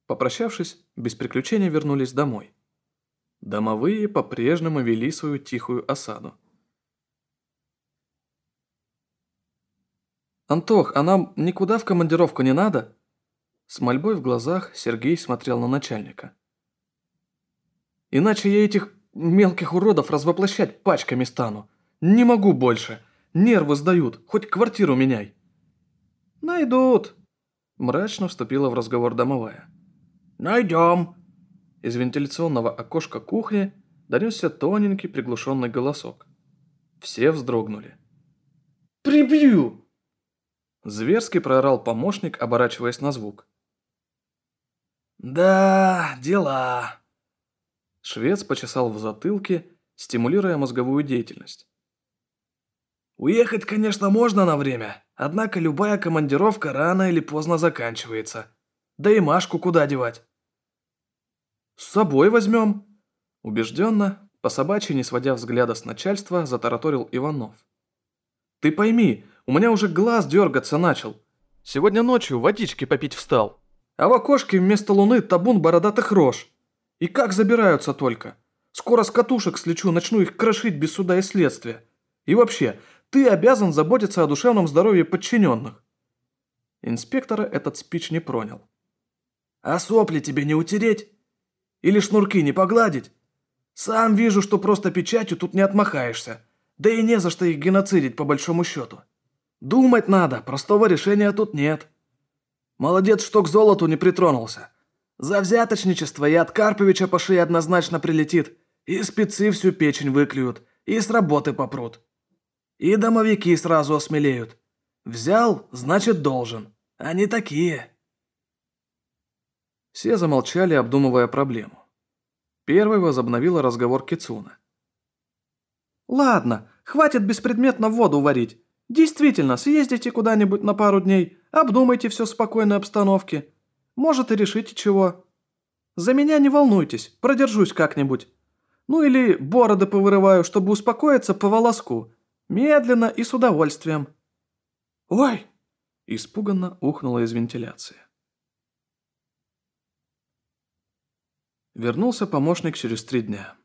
Speaker 1: Попрощавшись, без приключений вернулись домой. Домовые по-прежнему вели свою тихую осаду. «Антох, а нам никуда в командировку не надо?» С мольбой в глазах Сергей смотрел на начальника. «Иначе я этих мелких уродов развоплощать пачками стану. Не могу больше. Нервы сдают. Хоть квартиру меняй». «Найдут», – мрачно вступила в разговор домовая.
Speaker 3: «Найдем!»
Speaker 1: Из вентиляционного окошка кухни донесся тоненький приглушенный голосок. Все вздрогнули.
Speaker 2: «Прибью!»
Speaker 1: Зверски проорал помощник, оборачиваясь на звук.
Speaker 3: «Да, дела!»
Speaker 1: Швец почесал в затылке, стимулируя мозговую деятельность.
Speaker 3: «Уехать, конечно, можно на время, однако любая командировка рано или поздно заканчивается. Да и Машку куда девать?»
Speaker 1: «С собой возьмем!» Убежденно, по собачьи не сводя взгляда с начальства, затараторил Иванов. «Ты пойми, у меня уже глаз дергаться начал. Сегодня ночью водички попить встал. А в окошке вместо луны табун бородатых рож. И как забираются только. Скоро с катушек слечу, начну их крошить без суда и следствия. И вообще, ты обязан заботиться о душевном здоровье подчиненных». Инспектора этот спич не пронял.
Speaker 3: «А сопли тебе не утереть? Или шнурки не погладить? Сам вижу, что просто печатью тут не отмахаешься. Да и не за что их геноцидить по большому счету. Думать надо, простого решения тут нет. Молодец, что к золоту не притронулся. За взяточничество и от Карповича по шее однозначно прилетит. И спецы всю печень выклюют, и с работы попрут. И домовики сразу осмелеют. Взял, значит должен. Они такие.
Speaker 1: Все замолчали, обдумывая проблему. Первый возобновила разговор Кицуна.
Speaker 2: «Ладно, хватит беспредметно воду варить. Действительно, съездите куда-нибудь на пару дней, обдумайте все в спокойной обстановке. Может и решите чего. За меня не волнуйтесь, продержусь как-нибудь. Ну или бороды повырываю, чтобы успокоиться по волоску. Медленно и с удовольствием». «Ой!» – испуганно ухнула из вентиляции. Вернулся помощник через три дня.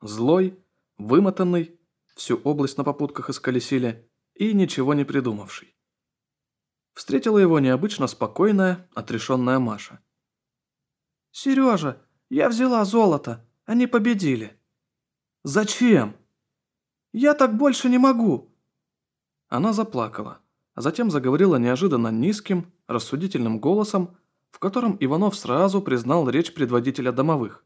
Speaker 2: Злой, вымотанный, всю область на попутках исколесили и ничего не придумавший. Встретила его необычно спокойная, отрешенная Маша. «Сережа, я взяла золото, они победили». «Зачем?» «Я так больше не могу». Она заплакала, а затем заговорила неожиданно низким, рассудительным голосом, в котором Иванов сразу признал речь предводителя домовых.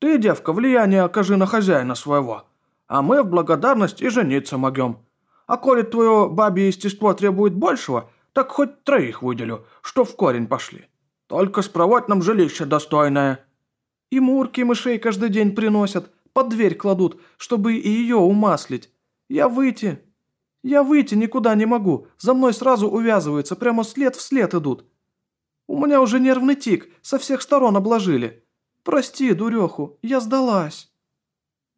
Speaker 2: «Ты, девка, влияние окажи на хозяина своего, а мы в благодарность и жениться могем. А коли твое бабье естество требует большего, так хоть троих выделю, что в корень пошли. Только спроводь нам жилище достойное». «И мурки мышей каждый день приносят, под дверь кладут, чтобы и ее умаслить. Я выйти, я выйти никуда не могу, за мной сразу увязываются, прямо след в след идут. У меня уже нервный тик, со всех сторон обложили. Прости, дуреху, я сдалась».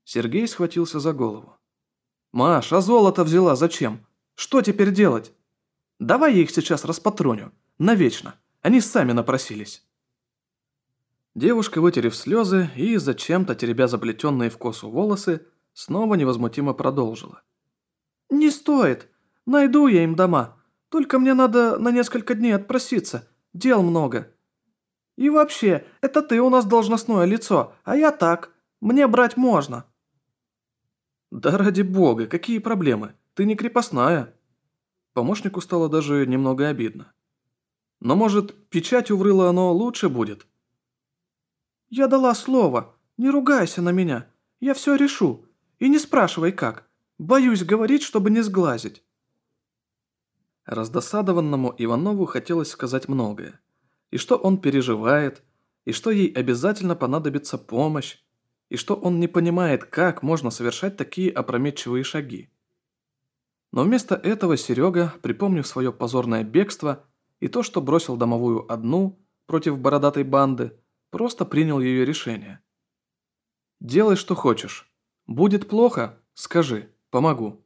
Speaker 2: Сергей схватился за голову. «Маш, а золото взяла зачем? Что теперь делать? Давай я их сейчас распатроню. Навечно. Они сами напросились». Девушка, вытерев слезы и зачем-то теребя заплетенные в косу волосы, снова невозмутимо продолжила. «Не стоит. Найду я им дома. Только мне надо на несколько дней отпроситься. Дел много. И вообще, это ты у нас должностное лицо, а я так. Мне брать можно». «Да ради бога, какие проблемы? Ты не крепостная». Помощнику стало даже немного обидно. «Но, может, печать уврыла оно лучше будет?» «Я дала слово. Не ругайся на меня. Я все решу. И не спрашивай как. Боюсь говорить, чтобы не сглазить». Раздосадованному Иванову хотелось сказать многое. И что он переживает, и что ей обязательно понадобится помощь, и что он не понимает, как можно совершать такие опрометчивые шаги. Но вместо этого Серега, припомнив свое позорное бегство и то, что бросил домовую одну против бородатой банды, просто принял ее решение. «Делай, что хочешь. Будет плохо? Скажи, помогу».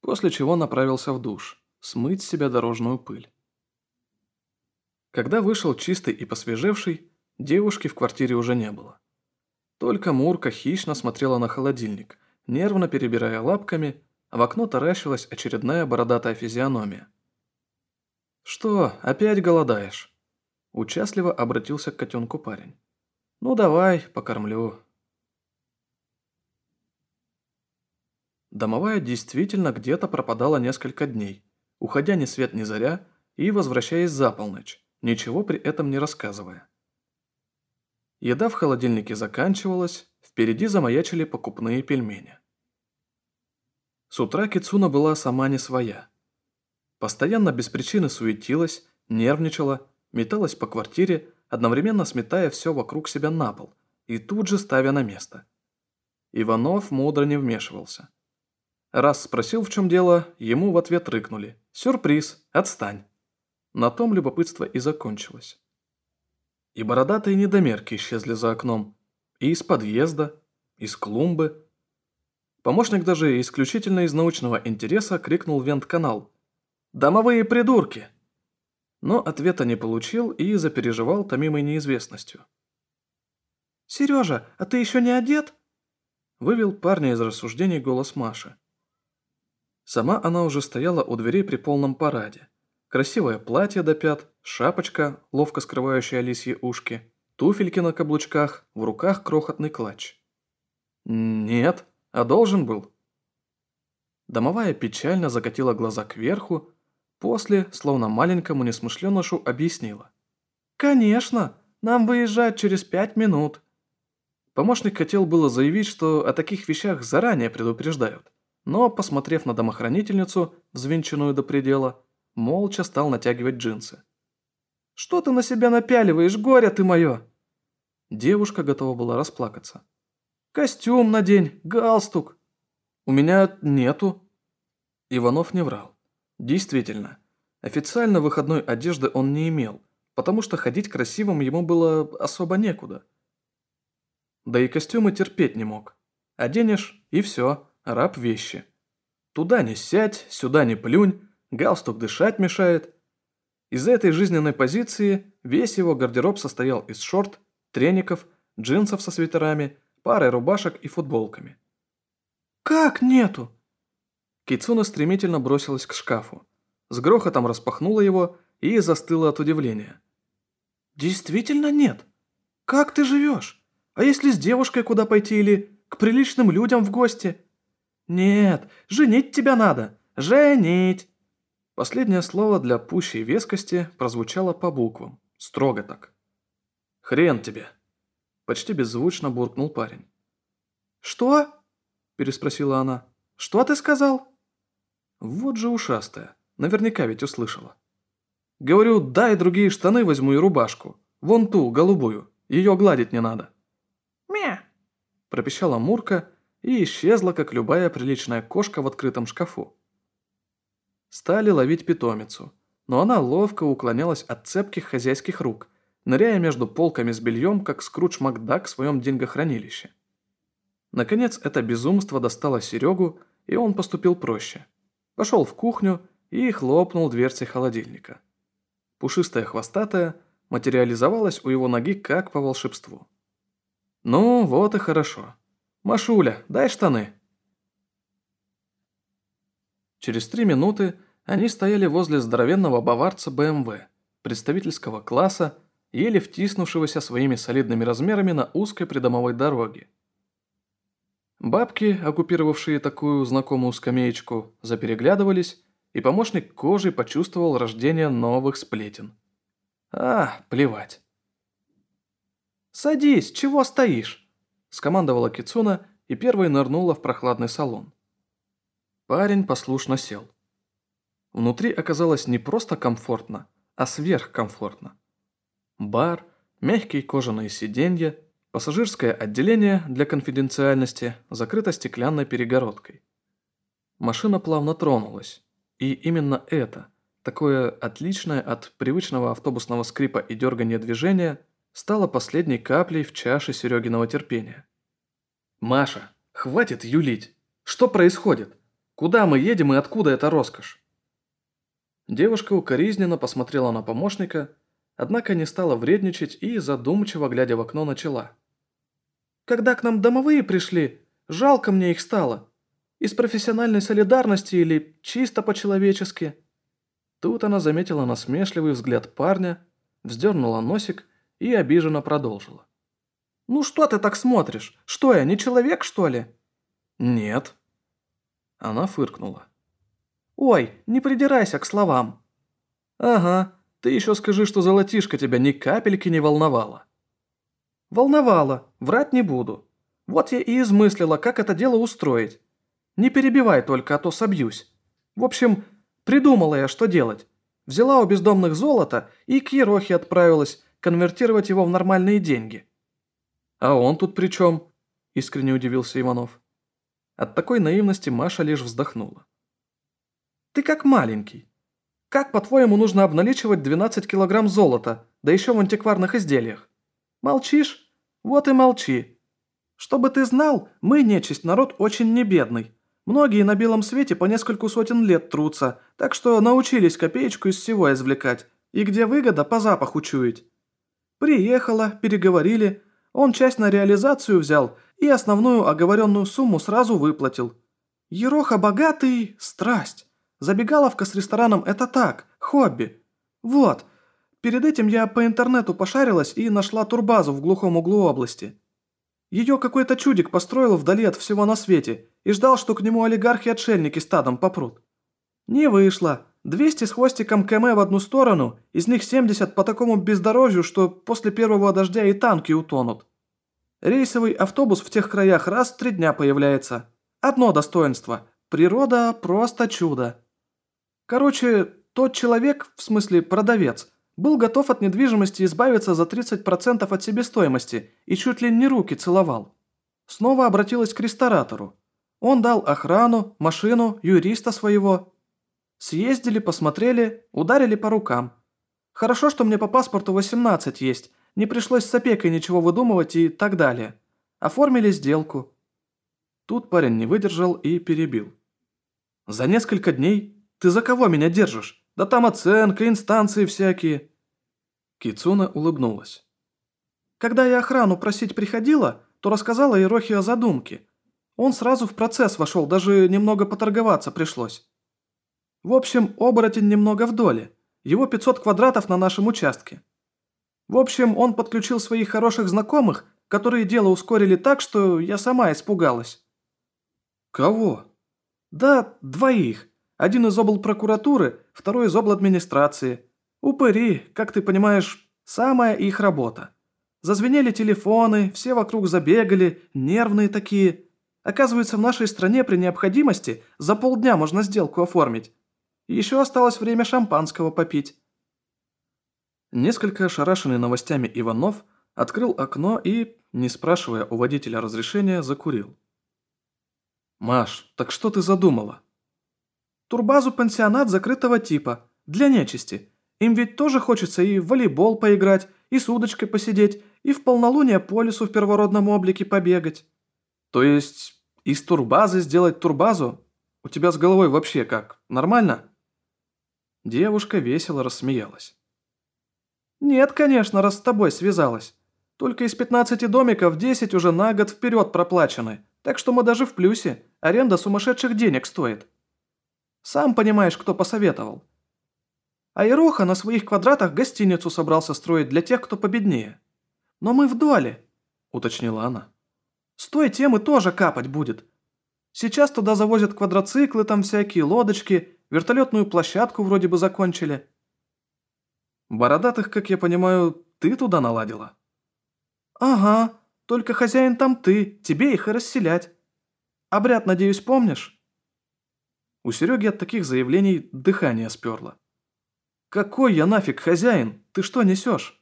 Speaker 2: После чего направился в душ смыть с себя дорожную пыль. Когда вышел чистый и посвежевший, девушки в квартире уже не было. Только Мурка хищно смотрела на холодильник, нервно перебирая лапками, а в окно таращилась очередная бородатая физиономия. «Что, опять голодаешь?» Участливо обратился к котенку парень. «Ну давай, покормлю». Домовая действительно где-то пропадала несколько дней, уходя ни свет ни заря и возвращаясь за полночь, ничего при этом не рассказывая. Еда в холодильнике заканчивалась, впереди замаячили покупные пельмени. С утра Кицуна была сама не своя. Постоянно без причины суетилась, нервничала, металась по квартире, одновременно сметая все вокруг себя на пол и тут же ставя на место. Иванов мудро не вмешивался. Раз спросил, в чем дело, ему в ответ рыкнули. «Сюрприз! Отстань!» На том любопытство и закончилось. И бородатые недомерки исчезли за окном. И из подъезда, из клумбы. Помощник даже исключительно из научного интереса крикнул вент-канал. «Домовые придурки!» Но ответа не получил и запереживал томимой неизвестностью. «Сережа, а ты еще не одет?» Вывел парня из рассуждений голос Маши. Сама она уже стояла у дверей при полном параде. Красивое платье до пят, шапочка, ловко скрывающая лисьи ушки, туфельки на каблучках, в руках крохотный клатч. «Нет, а должен был». Домовая печально закатила глаза кверху, после, словно маленькому несмышленышу, объяснила. «Конечно, нам выезжать через пять минут». Помощник хотел было заявить, что о таких вещах заранее предупреждают но, посмотрев на домохранительницу, взвинченную до предела, молча стал натягивать джинсы. «Что ты на себя напяливаешь, горе ты мое?» Девушка готова была расплакаться. «Костюм надень, галстук». «У меня нету». Иванов не врал. Действительно, официально выходной одежды он не имел, потому что ходить красивым ему было особо некуда.
Speaker 1: Да и костюмы терпеть не мог. Оденешь, и все, раб вещи. Туда не сядь, сюда не плюнь, галстук дышать мешает. Из-за этой жизненной позиции весь его гардероб состоял из шорт, треников, джинсов со свитерами, парой рубашек и футболками.
Speaker 2: «Как нету?»
Speaker 1: Кицуна стремительно бросилась к шкафу. С грохотом распахнула его и застыла от удивления.
Speaker 2: «Действительно нет? Как ты живешь? А если с девушкой куда пойти или к приличным людям в гости?» «Нет, женить тебя надо! Женить!»
Speaker 1: Последнее слово для пущей вескости прозвучало по буквам, строго так. «Хрен тебе!» Почти беззвучно буркнул парень.
Speaker 2: «Что?» – переспросила она. «Что ты сказал?»
Speaker 1: Вот же ушастая, наверняка ведь услышала. Говорю, дай другие штаны возьму и рубашку. Вон ту, голубую, ее гладить не надо.
Speaker 2: «Мя!»
Speaker 1: – пропищала Мурка и исчезла, как любая приличная кошка в открытом шкафу. Стали ловить питомицу, но она ловко уклонялась от цепких хозяйских рук, ныряя между полками с бельем, как Скрудж Макдак в своем деньгохранилище. Наконец, это безумство достало Серегу, и он поступил проще. Пошел в кухню и хлопнул дверцей холодильника. Пушистая хвостатая материализовалась у его ноги как по волшебству. «Ну, вот и хорошо. Машуля, дай штаны». Через три минуты они стояли возле здоровенного баварца БМВ, представительского класса, еле втиснувшегося своими солидными размерами на узкой придомовой дороге. Бабки, оккупировавшие такую знакомую скамеечку, запереглядывались, и помощник кожи почувствовал рождение новых сплетен. А, плевать.
Speaker 2: «Садись, чего стоишь?» – скомандовала Кицуна и первой нырнула в прохладный салон.
Speaker 1: Парень послушно сел. Внутри оказалось не просто комфортно, а сверхкомфортно. Бар, мягкие кожаные сиденья, пассажирское отделение для конфиденциальности закрыто стеклянной перегородкой. Машина плавно тронулась, и именно это, такое отличное от привычного автобусного скрипа и дергания движения, стало последней каплей в чаше Серегиного терпения. «Маша, хватит юлить! Что происходит?» Куда мы едем и откуда эта роскошь?» Девушка укоризненно посмотрела на помощника, однако не стала вредничать и, задумчиво глядя в окно, начала.
Speaker 2: «Когда к нам домовые пришли, жалко мне их стало. Из профессиональной солидарности или чисто по-человечески».
Speaker 1: Тут она заметила насмешливый взгляд парня, вздернула носик и обиженно продолжила.
Speaker 2: «Ну что ты так смотришь? Что я, не человек, что ли?»
Speaker 1: «Нет», она фыркнула.
Speaker 2: «Ой, не придирайся к словам».
Speaker 1: «Ага, ты еще скажи, что золотишко тебя ни капельки не волновало».
Speaker 2: «Волновало, врать не буду. Вот я и измыслила, как это дело устроить. Не перебивай только, а то собьюсь. В общем, придумала я, что делать. Взяла у бездомных золото и к Ерохе отправилась конвертировать его в нормальные деньги».
Speaker 1: «А он тут при чем?» – искренне удивился Иванов. От такой наивности Маша лишь вздохнула.
Speaker 2: «Ты как маленький. Как, по-твоему, нужно обналичивать 12 килограмм золота, да еще в антикварных изделиях? Молчишь? Вот и молчи. Чтобы ты знал, мы, нечисть, народ очень небедный. Многие на белом свете по нескольку сотен лет трутся, так что научились копеечку из всего извлекать, и где выгода, по запаху чуять. Приехала, переговорили, он часть на реализацию взял и основную оговоренную сумму сразу выплатил. Ероха богатый – страсть. Забегаловка с рестораном – это так, хобби. Вот. Перед этим я по интернету пошарилась и нашла турбазу в глухом углу области. Ее какой-то чудик построил вдали от всего на свете и ждал, что к нему олигархи-отшельники стадом попрут. Не вышло. 200 с хвостиком км в одну сторону, из них 70 по такому бездорожью, что после первого дождя и танки утонут. Рейсовый автобус в тех краях раз в три дня появляется. Одно достоинство – природа просто чудо. Короче, тот человек, в смысле продавец, был готов от недвижимости избавиться за 30% от себестоимости и чуть ли не руки целовал. Снова обратилась к ресторатору. Он дал охрану, машину, юриста своего. Съездили, посмотрели, ударили по рукам. Хорошо, что мне по паспорту 18 есть, не пришлось с опекой ничего выдумывать и так далее. Оформили сделку».
Speaker 1: Тут парень не выдержал и перебил.
Speaker 2: «За несколько дней? Ты за кого меня держишь? Да там оценка, инстанции всякие».
Speaker 1: Кицуна улыбнулась.
Speaker 2: «Когда я охрану просить приходила, то рассказала Ирохи о задумке. Он сразу в процесс вошел, даже немного поторговаться пришлось. В общем, оборотень немного в доле. Его 500 квадратов на нашем участке. В общем, он подключил своих хороших знакомых, которые дело ускорили так, что я сама испугалась.
Speaker 1: Кого?
Speaker 2: Да, двоих. Один из обл. прокуратуры, второй из обл. администрации. Упыри, как ты понимаешь, самая их работа. Зазвенели телефоны, все вокруг забегали, нервные такие. Оказывается, в нашей стране при необходимости за полдня можно сделку оформить. Еще осталось время шампанского попить.
Speaker 1: Несколько ошарашенный новостями Иванов открыл окно и, не спрашивая у водителя разрешения, закурил. «Маш, так что ты задумала?»
Speaker 2: «Турбазу-пансионат закрытого типа, для нечисти. Им ведь тоже хочется и в волейбол поиграть, и с удочкой посидеть, и в полнолуние по лесу в первородном облике побегать».
Speaker 1: «То есть из турбазы сделать турбазу? У тебя с головой вообще как, нормально?» Девушка весело рассмеялась.
Speaker 2: «Нет, конечно, раз с тобой связалась. Только из 15 домиков 10 уже на год вперед проплачены, так что мы даже в плюсе. Аренда сумасшедших денег стоит. Сам понимаешь, кто посоветовал. А Ироха на своих квадратах гостиницу собрался строить для тех, кто победнее. Но мы в доле», – уточнила она. «С той темы тоже капать будет. Сейчас туда завозят квадроциклы, там всякие лодочки, Вертолетную площадку вроде бы закончили.
Speaker 1: Бородатых, как я понимаю, ты туда наладила?
Speaker 2: Ага, только хозяин там ты, тебе их и расселять. Обряд, надеюсь, помнишь?
Speaker 1: У Сереги от таких заявлений дыхание сперло.
Speaker 2: «Какой я нафиг хозяин? Ты что несешь?»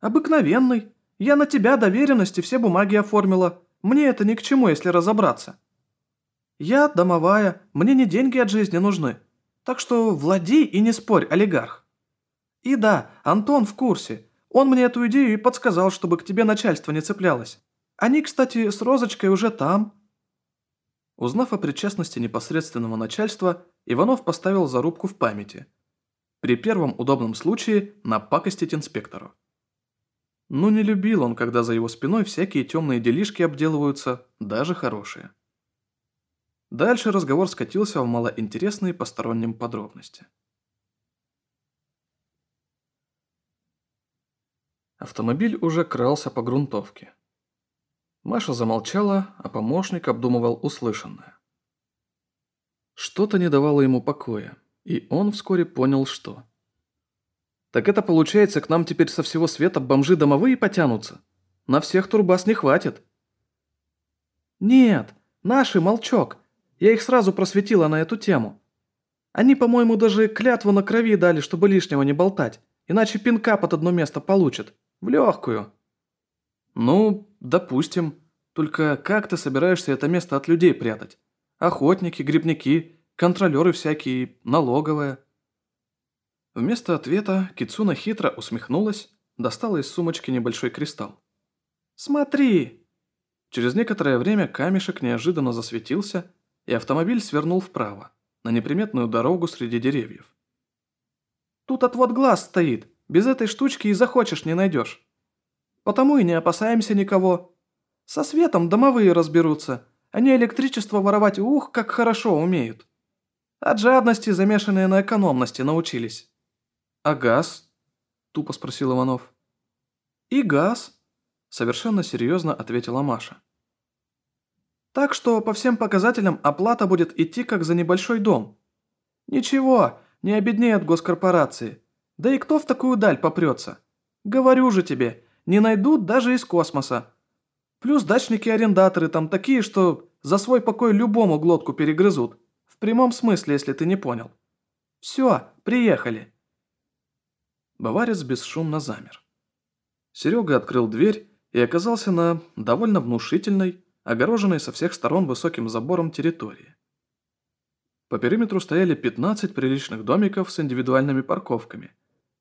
Speaker 2: «Обыкновенный. Я на тебя доверенности все бумаги оформила. Мне это ни к чему, если разобраться. Я домовая, мне не деньги от жизни нужны. Так что владей и не спорь, олигарх. И да, Антон в курсе. Он мне эту идею и подсказал, чтобы к тебе начальство не цеплялось. Они, кстати, с Розочкой уже там».
Speaker 1: Узнав о причастности непосредственного начальства, Иванов поставил зарубку в памяти. При первом удобном случае напакостить инспектору. Ну не любил он, когда за его спиной всякие темные делишки обделываются, даже хорошие. Дальше разговор скатился в малоинтересные посторонним подробности. Автомобиль уже крался по грунтовке. Маша замолчала, а помощник обдумывал услышанное. Что-то не давало ему покоя, и он вскоре понял, что. «Так это получается, к нам теперь со всего света бомжи домовые потянутся? На всех турбас не хватит».
Speaker 2: «Нет, наши, молчок. Я их сразу просветила на эту тему. Они, по-моему, даже клятву на крови дали, чтобы лишнего не болтать, иначе пинка под одно место получат. В легкую».
Speaker 1: «Ну, допустим. Только как ты собираешься это место от людей прятать? Охотники, грибники, контролеры всякие, налоговая». Вместо ответа Кицуна хитро усмехнулась, достала из сумочки небольшой кристалл.
Speaker 2: «Смотри!»
Speaker 1: Через некоторое время камешек неожиданно засветился, и автомобиль свернул вправо, на неприметную дорогу среди деревьев.
Speaker 2: «Тут отвод глаз стоит, без этой штучки и захочешь не найдешь. Потому и не опасаемся никого. Со светом домовые разберутся, они электричество воровать ух, как хорошо умеют. От жадности, замешанные на экономности, научились».
Speaker 1: «А газ?» – тупо спросил Иванов.
Speaker 2: «И газ», –
Speaker 1: совершенно серьезно ответила Маша.
Speaker 2: Так что по всем показателям оплата будет идти как за небольшой дом. Ничего, не обеднеет госкорпорации. Да и кто в такую даль попрется? Говорю же тебе, не найдут даже из космоса. Плюс дачники-арендаторы там такие, что за свой покой любому глотку перегрызут. В прямом смысле, если ты не понял. Все, приехали.
Speaker 1: Баварец бесшумно замер. Серега открыл дверь и оказался на довольно внушительной, огороженной со всех сторон высоким забором территории. По периметру стояли 15 приличных домиков с индивидуальными парковками.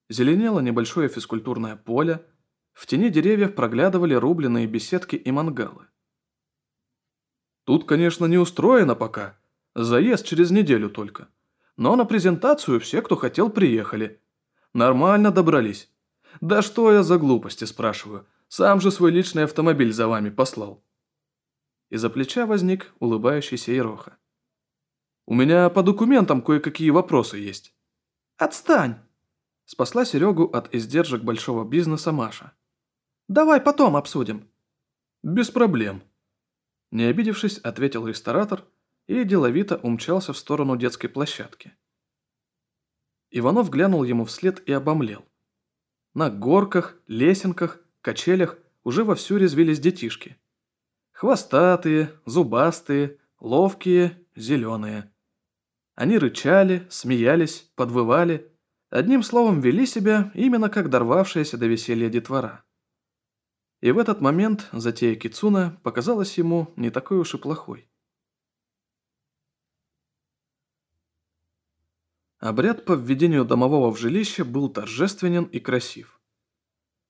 Speaker 1: Зеленело небольшое физкультурное поле, В тени деревьев проглядывали рубленые беседки и мангалы. Тут, конечно, не устроено пока. Заезд через неделю только. Но на презентацию все, кто хотел, приехали. Нормально добрались. Да что я за глупости, спрашиваю. Сам же свой личный автомобиль за вами послал. Из-за плеча возник улыбающийся Ероха. У меня по документам кое-какие вопросы есть.
Speaker 2: Отстань! Спасла Серегу от издержек большого бизнеса Маша. Давай потом обсудим.
Speaker 1: Без проблем. Не обидевшись, ответил ресторатор и деловито умчался в сторону детской площадки. Иванов глянул ему вслед и обомлел. На горках, лесенках, качелях уже вовсю резвились детишки. Хвостатые, зубастые, ловкие, зеленые. Они рычали, смеялись, подвывали, одним словом вели себя именно как дорвавшаяся до веселья детвора. И в этот момент затея Кицуна показалась ему не такой уж и плохой. Обряд по введению домового в жилище был торжественен и красив.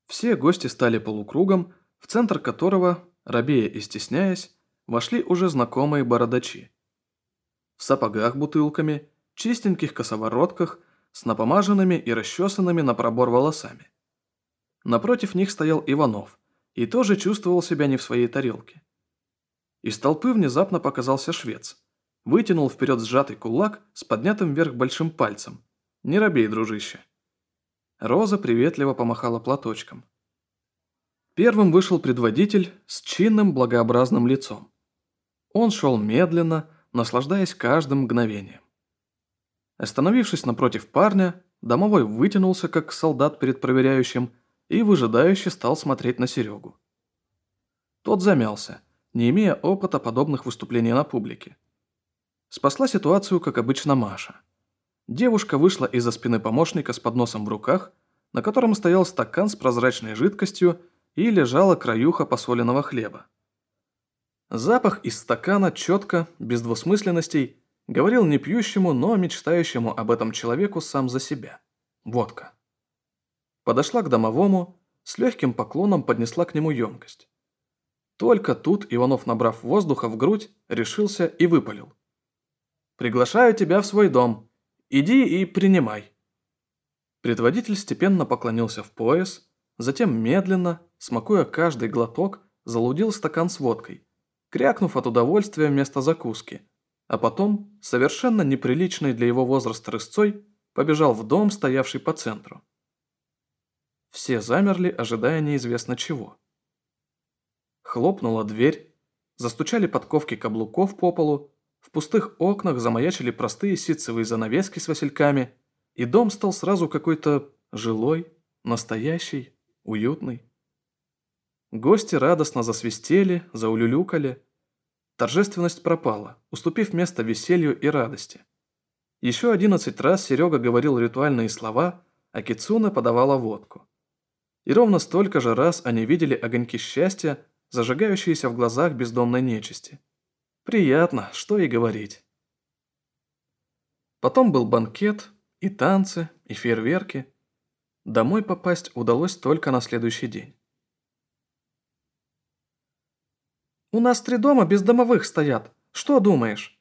Speaker 1: Все гости стали полукругом, в центр которого, робея и стесняясь, вошли уже знакомые бородачи. В сапогах бутылками, чистеньких косоворотках, с напомаженными и расчесанными на пробор волосами. Напротив них стоял Иванов – и тоже чувствовал себя не в своей тарелке. Из толпы внезапно показался швец. Вытянул вперед сжатый кулак с поднятым вверх большим пальцем. «Не робей, дружище». Роза приветливо помахала платочком. Первым вышел предводитель с чинным благообразным лицом. Он шел медленно, наслаждаясь каждым мгновением. Остановившись напротив парня, домовой вытянулся, как солдат перед проверяющим, и выжидающе стал смотреть на Серегу. Тот замялся, не имея опыта подобных выступлений на публике. Спасла ситуацию, как обычно, Маша. Девушка вышла из-за спины помощника с подносом в руках, на котором стоял стакан с прозрачной жидкостью и лежала краюха посоленного хлеба. Запах из стакана четко, без двусмысленностей, говорил не пьющему, но мечтающему об этом человеку сам за себя. Водка подошла к домовому, с легким поклоном поднесла к нему емкость. Только тут Иванов, набрав воздуха в грудь, решился и выпалил. «Приглашаю тебя в свой дом. Иди и принимай». Предводитель степенно поклонился в пояс, затем медленно, смакуя каждый глоток, залудил стакан с водкой, крякнув от удовольствия вместо закуски, а потом, совершенно неприличной для его возраста рысцой, побежал в дом, стоявший по центру. Все замерли, ожидая неизвестно чего. Хлопнула дверь, застучали подковки каблуков по полу, в пустых окнах замаячили простые ситцевые занавески с васильками, и дом стал сразу какой-то жилой, настоящий, уютный. Гости радостно засвистели, заулюлюкали. Торжественность пропала, уступив место веселью и радости. Еще одиннадцать раз Серега говорил ритуальные слова, а Кицуна подавала водку и ровно столько же раз они видели огоньки счастья, зажигающиеся в глазах бездомной нечисти. Приятно, что и говорить. Потом был банкет, и танцы, и фейерверки. Домой попасть удалось только на следующий день.
Speaker 2: «У нас три дома без домовых стоят. Что думаешь?»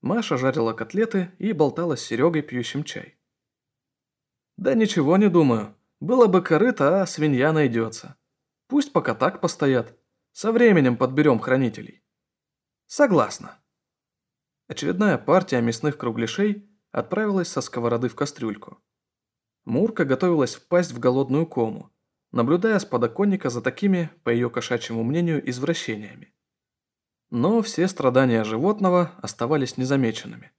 Speaker 1: Маша жарила котлеты и болтала с Серегой, пьющим чай. «Да ничего не думаю. Было бы корыто, а свинья найдется. Пусть пока так постоят. Со временем подберем хранителей. Согласна. Очередная партия мясных кругляшей отправилась со сковороды в кастрюльку. Мурка готовилась впасть в голодную кому, наблюдая с подоконника за такими, по ее кошачьему мнению, извращениями. Но все страдания животного оставались незамеченными.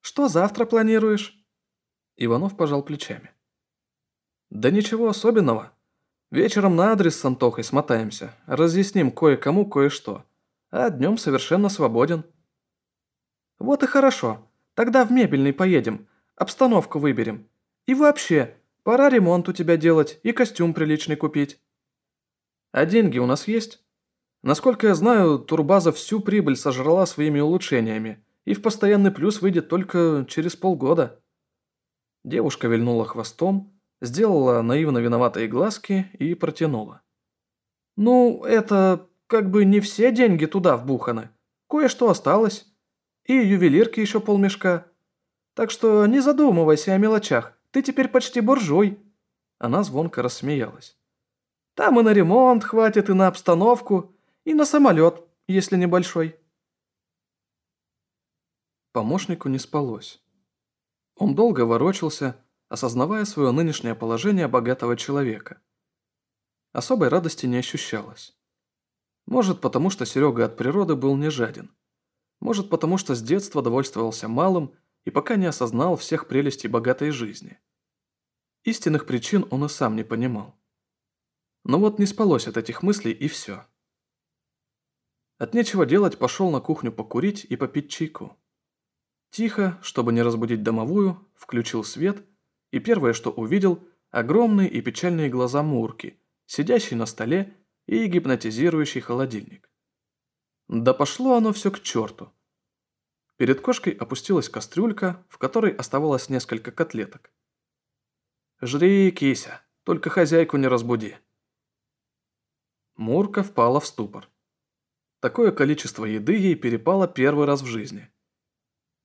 Speaker 2: «Что завтра планируешь?»
Speaker 1: Иванов пожал плечами. «Да ничего особенного. Вечером на адрес с Антохой смотаемся, разъясним кое-кому кое-что, а днем совершенно свободен».
Speaker 2: «Вот и хорошо. Тогда в мебельный поедем, обстановку выберем. И вообще, пора ремонт у тебя делать и костюм приличный купить».
Speaker 1: «А деньги у нас есть?» Насколько я знаю, турбаза всю прибыль сожрала своими улучшениями, и в постоянный плюс выйдет только через полгода. Девушка вильнула хвостом, Сделала наивно виноватые глазки и протянула. «Ну, это как бы не все деньги туда вбуханы. Кое-что осталось. И ювелирки еще полмешка. Так что не задумывайся о мелочах. Ты теперь почти буржуй». Она звонко рассмеялась. «Там и на ремонт хватит, и на обстановку, и на самолет, если небольшой». Помощнику не спалось. Он долго ворочался, осознавая свое нынешнее положение богатого человека. Особой радости не ощущалось. Может, потому что Серега от природы был не жаден. Может, потому что с детства довольствовался малым и пока не осознал всех прелестей богатой жизни. Истинных причин он и сам не понимал. Но вот не спалось от этих мыслей и все. От нечего делать пошел на кухню покурить и попить чайку. Тихо, чтобы не разбудить домовую, включил свет, и первое, что увидел, огромные и печальные глаза Мурки, сидящий на столе и гипнотизирующий холодильник. Да пошло оно все к черту. Перед кошкой опустилась кастрюлька, в которой оставалось несколько котлеток. «Жри, кися, только хозяйку не разбуди». Мурка впала в ступор. Такое количество еды ей перепало первый раз в жизни.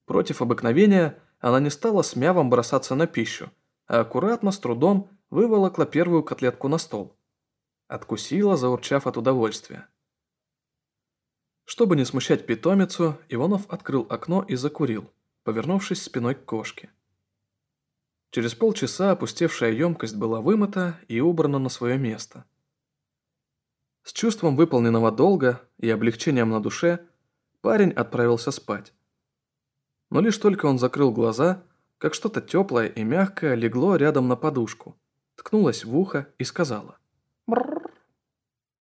Speaker 1: Против обыкновения она не стала с мявом бросаться на пищу, а аккуратно, с трудом, выволокла первую котлетку на стол. Откусила, заурчав от удовольствия. Чтобы не смущать питомицу, Иванов открыл окно и закурил, повернувшись спиной к кошке. Через полчаса опустевшая емкость была вымыта и убрана на свое место. С чувством выполненного долга и облегчением на душе парень отправился спать но лишь только он закрыл глаза, как что-то теплое и мягкое легло рядом на подушку, ткнулось в ухо и сказала.